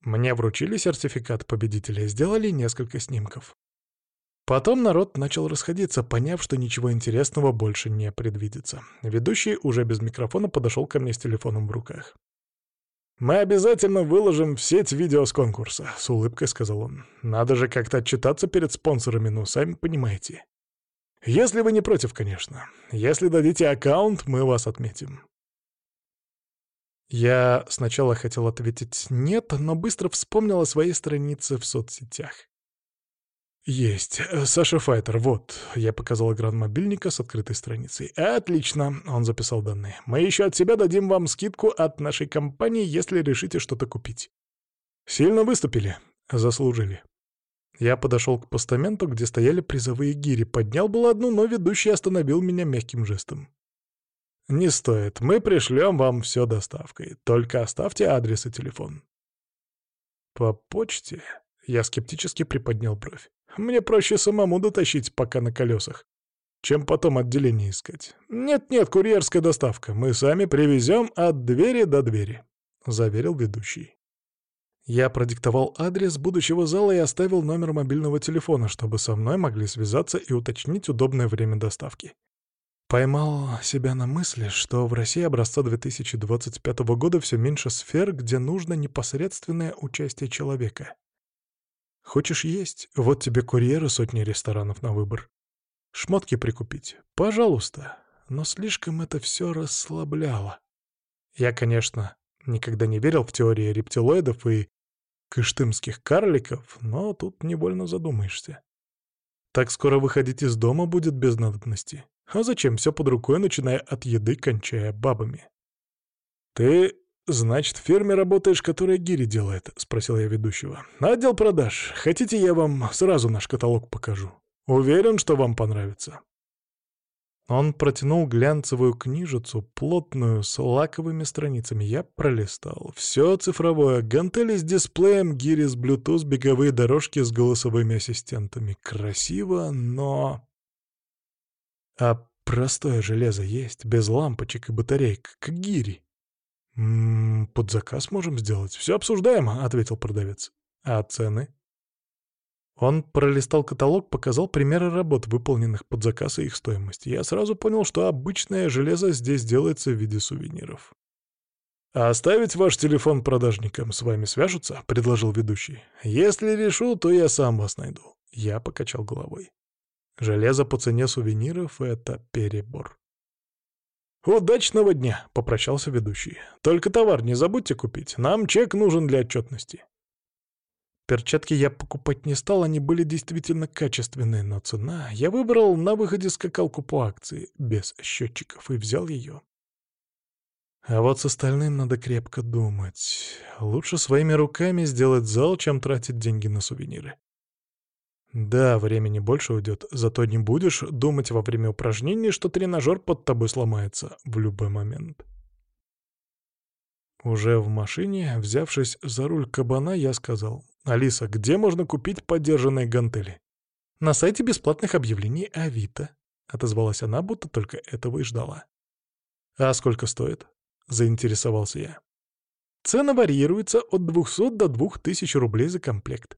Мне вручили сертификат победителя, сделали несколько снимков. Потом народ начал расходиться, поняв, что ничего интересного больше не предвидится. Ведущий уже без микрофона подошел ко мне с телефоном в руках. «Мы обязательно выложим в сеть видео с конкурса», — с улыбкой сказал он. «Надо же как-то отчитаться перед спонсорами, ну, сами понимаете. Если вы не против, конечно. Если дадите аккаунт, мы вас отметим. Я сначала хотел ответить «нет», но быстро вспомнил о своей странице в соцсетях. «Есть. Саша Файтер, вот». Я показал экран мобильника с открытой страницей. «Отлично», — он записал данные. «Мы еще от себя дадим вам скидку от нашей компании, если решите что-то купить». «Сильно выступили. Заслужили». Я подошел к постаменту, где стояли призовые гири, поднял было одну, но ведущий остановил меня мягким жестом. «Не стоит, мы пришлем вам все доставкой, только оставьте адрес и телефон». «По почте?» — я скептически приподнял бровь. «Мне проще самому дотащить, пока на колесах, чем потом отделение искать. Нет-нет, курьерская доставка, мы сами привезем от двери до двери», — заверил ведущий. Я продиктовал адрес будущего зала и оставил номер мобильного телефона, чтобы со мной могли связаться и уточнить удобное время доставки. Поймал себя на мысли, что в России образца 2025 года все меньше сфер, где нужно непосредственное участие человека. Хочешь есть? Вот тебе курьеры сотни ресторанов на выбор. Шмотки прикупить? Пожалуйста. Но слишком это все расслабляло. Я, конечно, никогда не верил в теории рептилоидов и кыштымских карликов, но тут невольно задумаешься. Так скоро выходить из дома будет без надобности. А зачем все под рукой, начиная от еды, кончая бабами? «Ты, значит, в фирме работаешь, которая гири делает?» — спросил я ведущего. «Отдел продаж. Хотите, я вам сразу наш каталог покажу? Уверен, что вам понравится». Он протянул глянцевую книжицу, плотную, с лаковыми страницами. Я пролистал. Все цифровое. Гантели с дисплеем, гири с Bluetooth, беговые дорожки с голосовыми ассистентами. Красиво, но... А простое железо есть, без лампочек и батареек, как гири. «М -м, «Под заказ можем сделать. Все обсуждаемо», — ответил продавец. «А цены?» Он пролистал каталог, показал примеры работ, выполненных под заказ и их стоимость. Я сразу понял, что обычное железо здесь делается в виде сувениров. «А оставить ваш телефон продажникам с вами свяжутся?» — предложил ведущий. «Если решу, то я сам вас найду». Я покачал головой. Железо по цене сувениров — это перебор. «Удачного дня!» — попрощался ведущий. «Только товар не забудьте купить. Нам чек нужен для отчетности». Перчатки я покупать не стал, они были действительно качественные, но цена... Я выбрал на выходе скакалку по акции, без счетчиков, и взял ее. А вот с остальным надо крепко думать. Лучше своими руками сделать зал, чем тратить деньги на сувениры. Да, времени больше уйдет, зато не будешь думать во время упражнений, что тренажер под тобой сломается в любой момент. Уже в машине, взявшись за руль кабана, я сказал, «Алиса, где можно купить подержанные гантели?» «На сайте бесплатных объявлений Авито», — отозвалась она, будто только этого и ждала. «А сколько стоит?» — заинтересовался я. «Цена варьируется от 200 до 2000 рублей за комплект.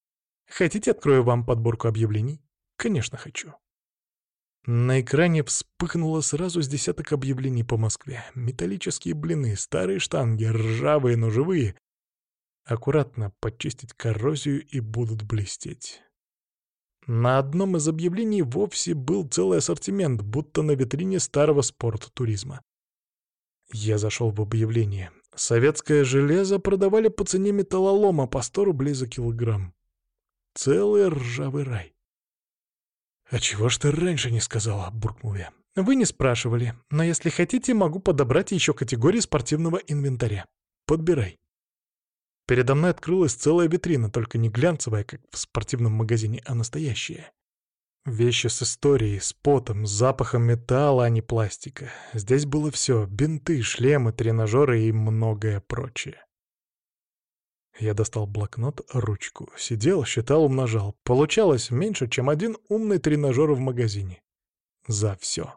Хотите, открою вам подборку объявлений?» «Конечно, хочу». На экране вспыхнуло сразу с десяток объявлений по Москве. Металлические блины, старые штанги, ржавые, но живые. Аккуратно почистить коррозию и будут блестеть. На одном из объявлений вовсе был целый ассортимент, будто на витрине старого спорт-туризма. Я зашел в объявление. Советское железо продавали по цене металлолома по 100 рублей за килограмм. Целый ржавый рай. «А чего ж ты раньше не сказала?» — буркнул. «Вы не спрашивали, но если хотите, могу подобрать еще категории спортивного инвентаря. Подбирай». Передо мной открылась целая витрина, только не глянцевая, как в спортивном магазине, а настоящая. Вещи с историей, с потом, с запахом металла, а не пластика. Здесь было все — бинты, шлемы, тренажеры и многое прочее. Я достал блокнот, ручку. Сидел, считал, умножал. Получалось меньше, чем один умный тренажер в магазине. За все.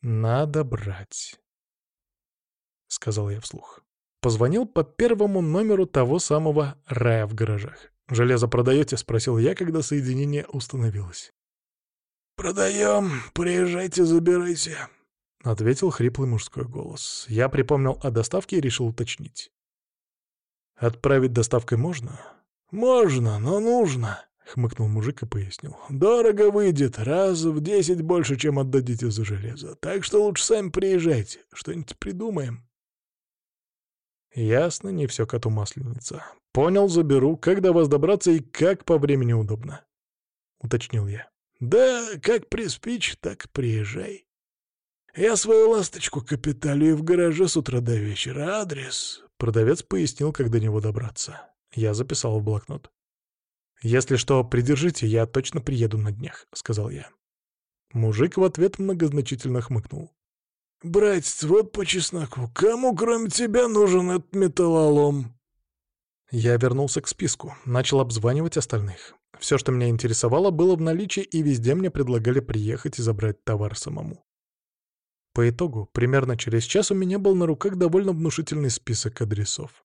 «Надо брать», — сказал я вслух. Позвонил по первому номеру того самого рая в гаражах. «Железо продаете?» — спросил я, когда соединение установилось. «Продаем. Приезжайте, забирайте», — ответил хриплый мужской голос. Я припомнил о доставке и решил уточнить. «Отправить доставкой можно?» «Можно, но нужно», — хмыкнул мужик и пояснил. «Дорого выйдет, раз в десять больше, чем отдадите за железо. Так что лучше сами приезжайте, что-нибудь придумаем». «Ясно, не все коту масленица. Понял, заберу. До вас добраться и как по времени удобно?» — уточнил я. «Да, как приспичь, так приезжай. Я свою ласточку капиталию в гараже с утра до вечера. Адрес Продавец пояснил, как до него добраться. Я записал в блокнот. «Если что, придержите, я точно приеду на днях», — сказал я. Мужик в ответ многозначительно хмыкнул. «Братец, вот по чесноку, кому кроме тебя нужен этот металлолом?» Я вернулся к списку, начал обзванивать остальных. Все, что меня интересовало, было в наличии, и везде мне предлагали приехать и забрать товар самому. По итогу, примерно через час у меня был на руках довольно внушительный список адресов.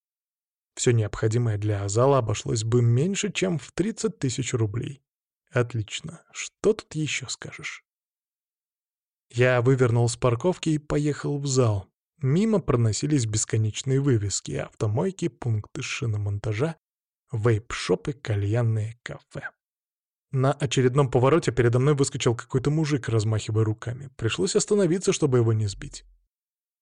Все необходимое для Азала обошлось бы меньше, чем в 30 тысяч рублей. Отлично. Что тут еще скажешь? Я вывернул с парковки и поехал в зал. Мимо проносились бесконечные вывески, автомойки, пункты шиномонтажа, вейп-шопы, кальянные кафе. На очередном повороте передо мной выскочил какой-то мужик, размахивая руками. Пришлось остановиться, чтобы его не сбить.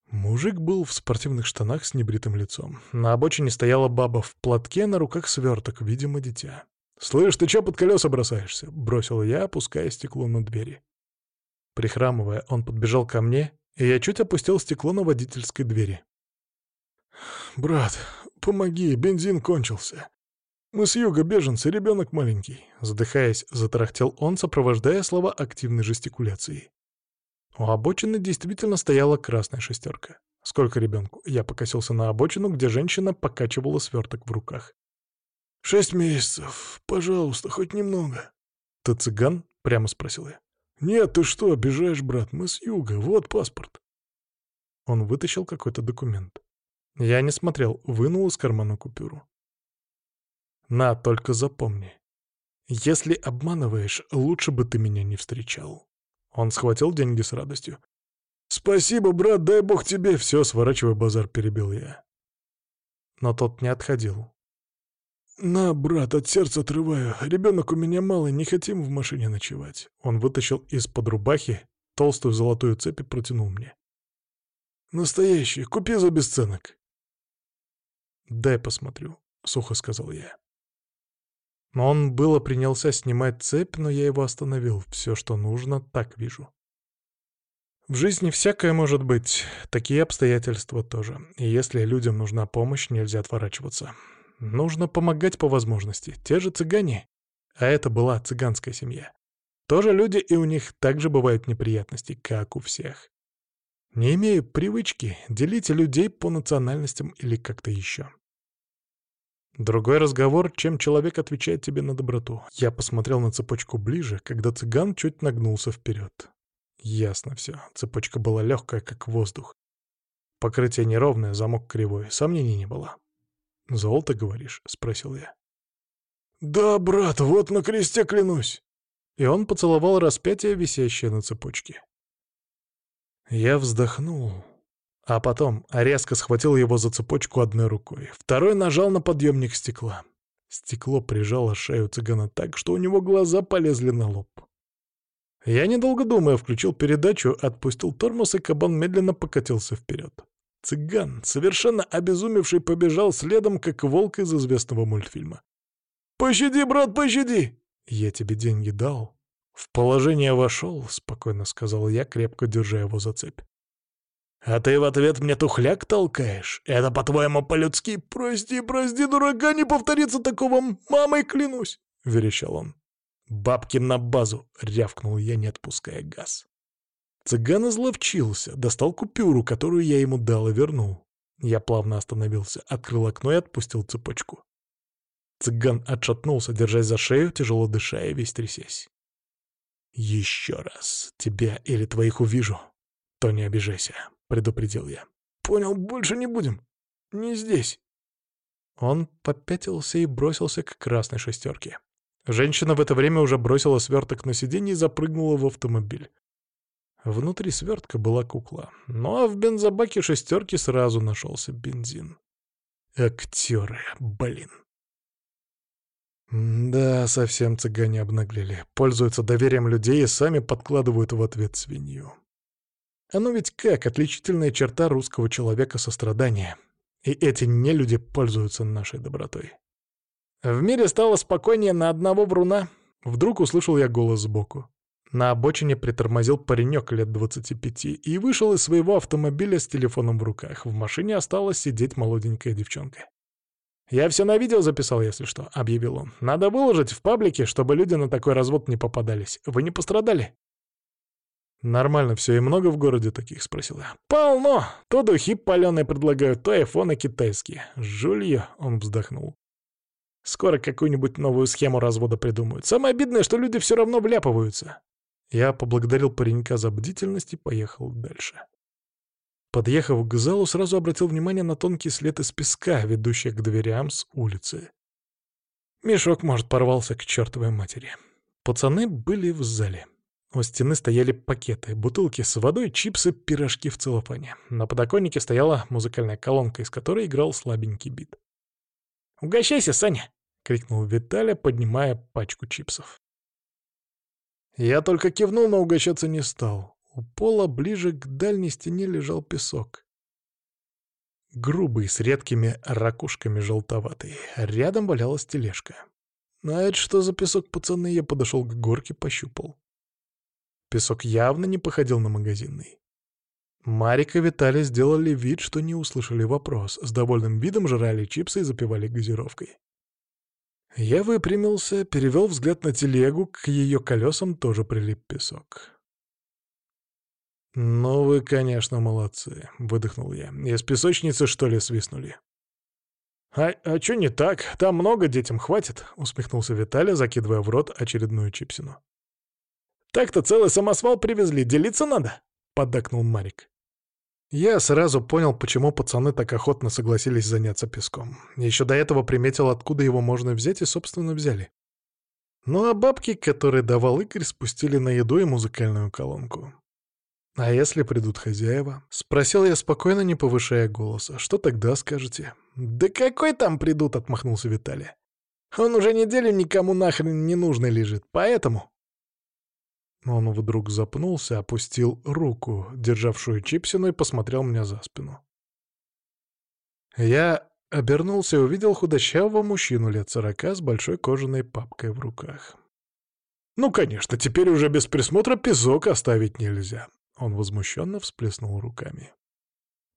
Мужик был в спортивных штанах с небритым лицом. На обочине стояла баба в платке, на руках сверток, видимо, дитя. «Слышь, ты чё под колеса бросаешься?» — бросил я, опуская стекло на двери. Прихрамывая, он подбежал ко мне, и я чуть опустил стекло на водительской двери. «Брат, помоги, бензин кончился. Мы с юга беженцы, ребенок маленький», — задыхаясь, затарахтел он, сопровождая слова активной жестикуляцией. У обочины действительно стояла красная шестерка. «Сколько ребенку?» Я покосился на обочину, где женщина покачивала сверток в руках. «Шесть месяцев. Пожалуйста, хоть немного». «Ты цыган?» — прямо спросил я. «Нет, ты что, обижаешь, брат? Мы с юга. Вот паспорт». Он вытащил какой-то документ. Я не смотрел, вынул из кармана купюру. На, только запомни. Если обманываешь, лучше бы ты меня не встречал. Он схватил деньги с радостью. «Спасибо, брат, дай бог тебе!» «Все, сворачивай базар», — перебил я. Но тот не отходил. «На, брат, от сердца отрываю. Ребенок у меня малый, не хотим в машине ночевать». Он вытащил из-под рубахи толстую золотую цепь и протянул мне. «Настоящий, купи за бесценок». «Дай посмотрю», — сухо сказал я. Он было принялся снимать цепь, но я его остановил. Все, что нужно, так вижу. В жизни всякое может быть, такие обстоятельства тоже. И если людям нужна помощь, нельзя отворачиваться. Нужно помогать по возможности. Те же цыгане, а это была цыганская семья. Тоже люди, и у них также бывают неприятности, как у всех. Не имею привычки делить людей по национальностям или как-то еще. Другой разговор, чем человек отвечает тебе на доброту. Я посмотрел на цепочку ближе, когда цыган чуть нагнулся вперед. Ясно все. Цепочка была легкая, как воздух. Покрытие неровное, замок кривой. Сомнений не было. «Золото, говоришь?» — спросил я. «Да, брат, вот на кресте клянусь!» И он поцеловал распятие, висящее на цепочке. Я вздохнул. А потом резко схватил его за цепочку одной рукой. Второй нажал на подъемник стекла. Стекло прижало шею цыгана так, что у него глаза полезли на лоб. Я, недолго думая, включил передачу, отпустил тормоз, и кабан медленно покатился вперед. Цыган, совершенно обезумевший, побежал следом, как волк из известного мультфильма. «Пощади, брат, пощади!» «Я тебе деньги дал». «В положение вошел», — спокойно сказал я, крепко держа его за цепь. А ты в ответ мне тухляк толкаешь? Это, по-твоему, по-людски? Прости, прости, дурака, не повторится такого, мамой клянусь!» — верещал он. «Бабки на базу!» — рявкнул я, не отпуская газ. Цыган изловчился, достал купюру, которую я ему дал и вернул. Я плавно остановился, открыл окно и отпустил цепочку. Цыган отшатнулся, держась за шею, тяжело дыша и весь трясясь. «Еще раз тебя или твоих увижу, то не обижайся», — предупредил я. «Понял, больше не будем. Не здесь». Он попятился и бросился к красной шестерке. Женщина в это время уже бросила сверток на сиденье и запрыгнула в автомобиль. Внутри свертка была кукла. Ну а в бензобаке шестерки сразу нашелся бензин. Актеры, блин. Да, совсем цыгане обнаглели. Пользуются доверием людей и сами подкладывают в ответ свинью. Оно ведь как отличительная черта русского человека сострадания. И эти нелюди пользуются нашей добротой. В мире стало спокойнее на одного вруна. Вдруг услышал я голос сбоку. На обочине притормозил паренек лет 25 и вышел из своего автомобиля с телефоном в руках. В машине осталась сидеть молоденькая девчонка. «Я все на видео записал, если что», — объявил он. «Надо выложить в паблике, чтобы люди на такой развод не попадались. Вы не пострадали?» «Нормально все, и много в городе таких?» — спросил я. «Полно! То духи паленые предлагают, то айфоны китайские. Жулье!» — он вздохнул. «Скоро какую-нибудь новую схему развода придумают. Самое обидное, что люди все равно вляпываются». Я поблагодарил паренька за бдительность и поехал дальше. Подъехав к залу, сразу обратил внимание на тонкий след из песка, ведущий к дверям с улицы. Мешок, может, порвался к чертовой матери. Пацаны были в зале. У стены стояли пакеты, бутылки с водой, чипсы, пирожки в целлофане. На подоконнике стояла музыкальная колонка, из которой играл слабенький бит. «Угощайся, Саня!» — крикнул Виталя, поднимая пачку чипсов. Я только кивнул, но угощаться не стал. У пола ближе к дальней стене лежал песок. Грубый, с редкими ракушками желтоватый. Рядом валялась тележка. «А это что за песок, пацаны?» Я подошел к горке, пощупал. Песок явно не походил на магазинный. Марик и Виталий сделали вид, что не услышали вопрос. С довольным видом жрали чипсы и запивали газировкой. Я выпрямился, перевел взгляд на телегу, к ее колесам тоже прилип песок. «Ну вы, конечно, молодцы», — выдохнул я. «Из песочницы, что ли, свистнули?» «А, а чё не так? Там много детям хватит», — усмехнулся Виталий, закидывая в рот очередную чипсину. «Так-то целый самосвал привезли, делиться надо», — поддакнул Марик. Я сразу понял, почему пацаны так охотно согласились заняться песком. Еще до этого приметил, откуда его можно взять, и, собственно, взяли. Ну а бабки, которые давал Игорь, спустили на еду и музыкальную колонку. «А если придут хозяева?» — спросил я спокойно, не повышая голоса. «Что тогда скажете?» «Да какой там придут?» — отмахнулся Виталий. «Он уже неделю никому нахрен не нужный лежит, поэтому...» Он вдруг запнулся, опустил руку, державшую чипсину, и посмотрел мне за спину. Я обернулся и увидел худощавого мужчину лет сорока с большой кожаной папкой в руках. «Ну, конечно, теперь уже без присмотра песок оставить нельзя. Он возмущенно всплеснул руками.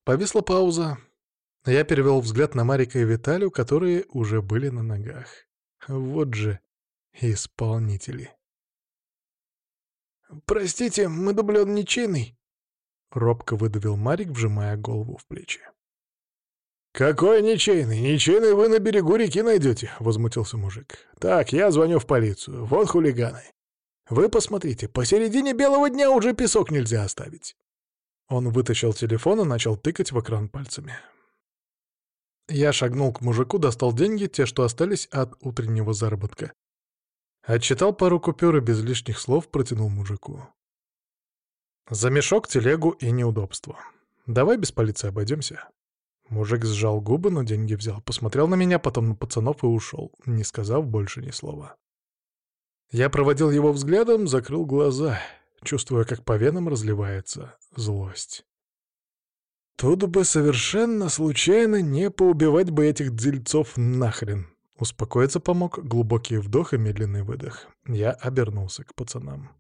Повисла пауза. Я перевел взгляд на Марика и Виталию, которые уже были на ногах. Вот же исполнители. «Простите, мы дублен ничейный», — робко выдавил Марик, вжимая голову в плечи. «Какой ничейный? Ничейный вы на берегу реки найдете», — возмутился мужик. «Так, я звоню в полицию. Вот хулиганы. Вы посмотрите, посередине белого дня уже песок нельзя оставить. Он вытащил телефон и начал тыкать в экран пальцами. Я шагнул к мужику, достал деньги, те, что остались от утреннего заработка. Отчитал пару купюр и без лишних слов протянул мужику. За мешок, телегу и неудобство. Давай без полиции обойдемся. Мужик сжал губы, но деньги взял. Посмотрел на меня, потом на пацанов и ушел, не сказав больше ни слова. Я проводил его взглядом, закрыл глаза, чувствуя, как по венам разливается злость. Тут бы совершенно случайно не поубивать бы этих дельцов нахрен. Успокоиться помог глубокий вдох и медленный выдох. Я обернулся к пацанам.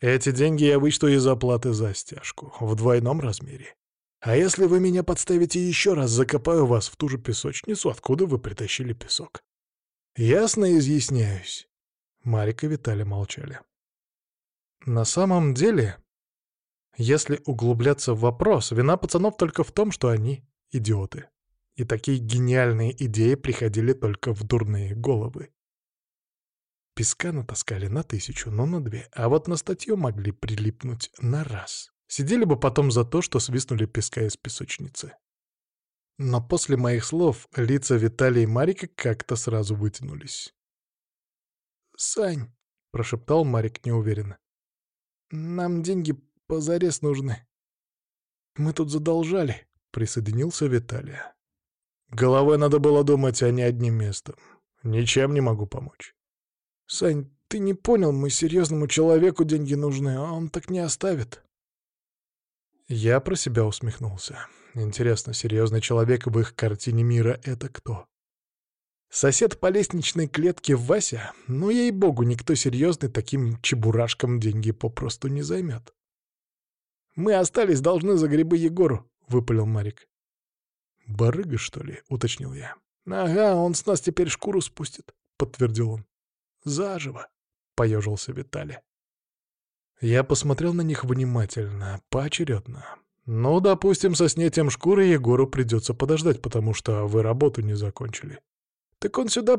Эти деньги я вычту из оплаты за стяжку, в двойном размере. А если вы меня подставите еще раз, закопаю вас в ту же песочницу, откуда вы притащили песок. Ясно изъясняюсь. Марик и Виталий молчали. На самом деле, если углубляться в вопрос, вина пацанов только в том, что они идиоты. И такие гениальные идеи приходили только в дурные головы. Песка натаскали на тысячу, но на две, а вот на статью могли прилипнуть на раз. Сидели бы потом за то, что свистнули песка из песочницы. Но после моих слов лица Виталия и Марика как-то сразу вытянулись. «Сань», — прошептал Марик неуверенно, — «нам деньги позарез нужны. Мы тут задолжали», — присоединился Виталий. «Головой надо было думать, а не одним местом. Ничем не могу помочь». «Сань, ты не понял, мы серьезному человеку деньги нужны, а он так не оставит». Я про себя усмехнулся. Интересно, серьезный человек в их картине мира — это кто? Сосед по лестничной клетке Вася, ну, ей-богу, никто серьезный таким чебурашкам деньги попросту не займет. «Мы остались должны за грибы Егору», — выпалил Марик. «Барыга, что ли?» — уточнил я. «Ага, он с нас теперь шкуру спустит», — подтвердил он. «Заживо», — поежился Виталий. Я посмотрел на них внимательно, поочередно. Ну, допустим, со снятием шкуры Егору придется подождать, потому что вы работу не закончили. Так он сюда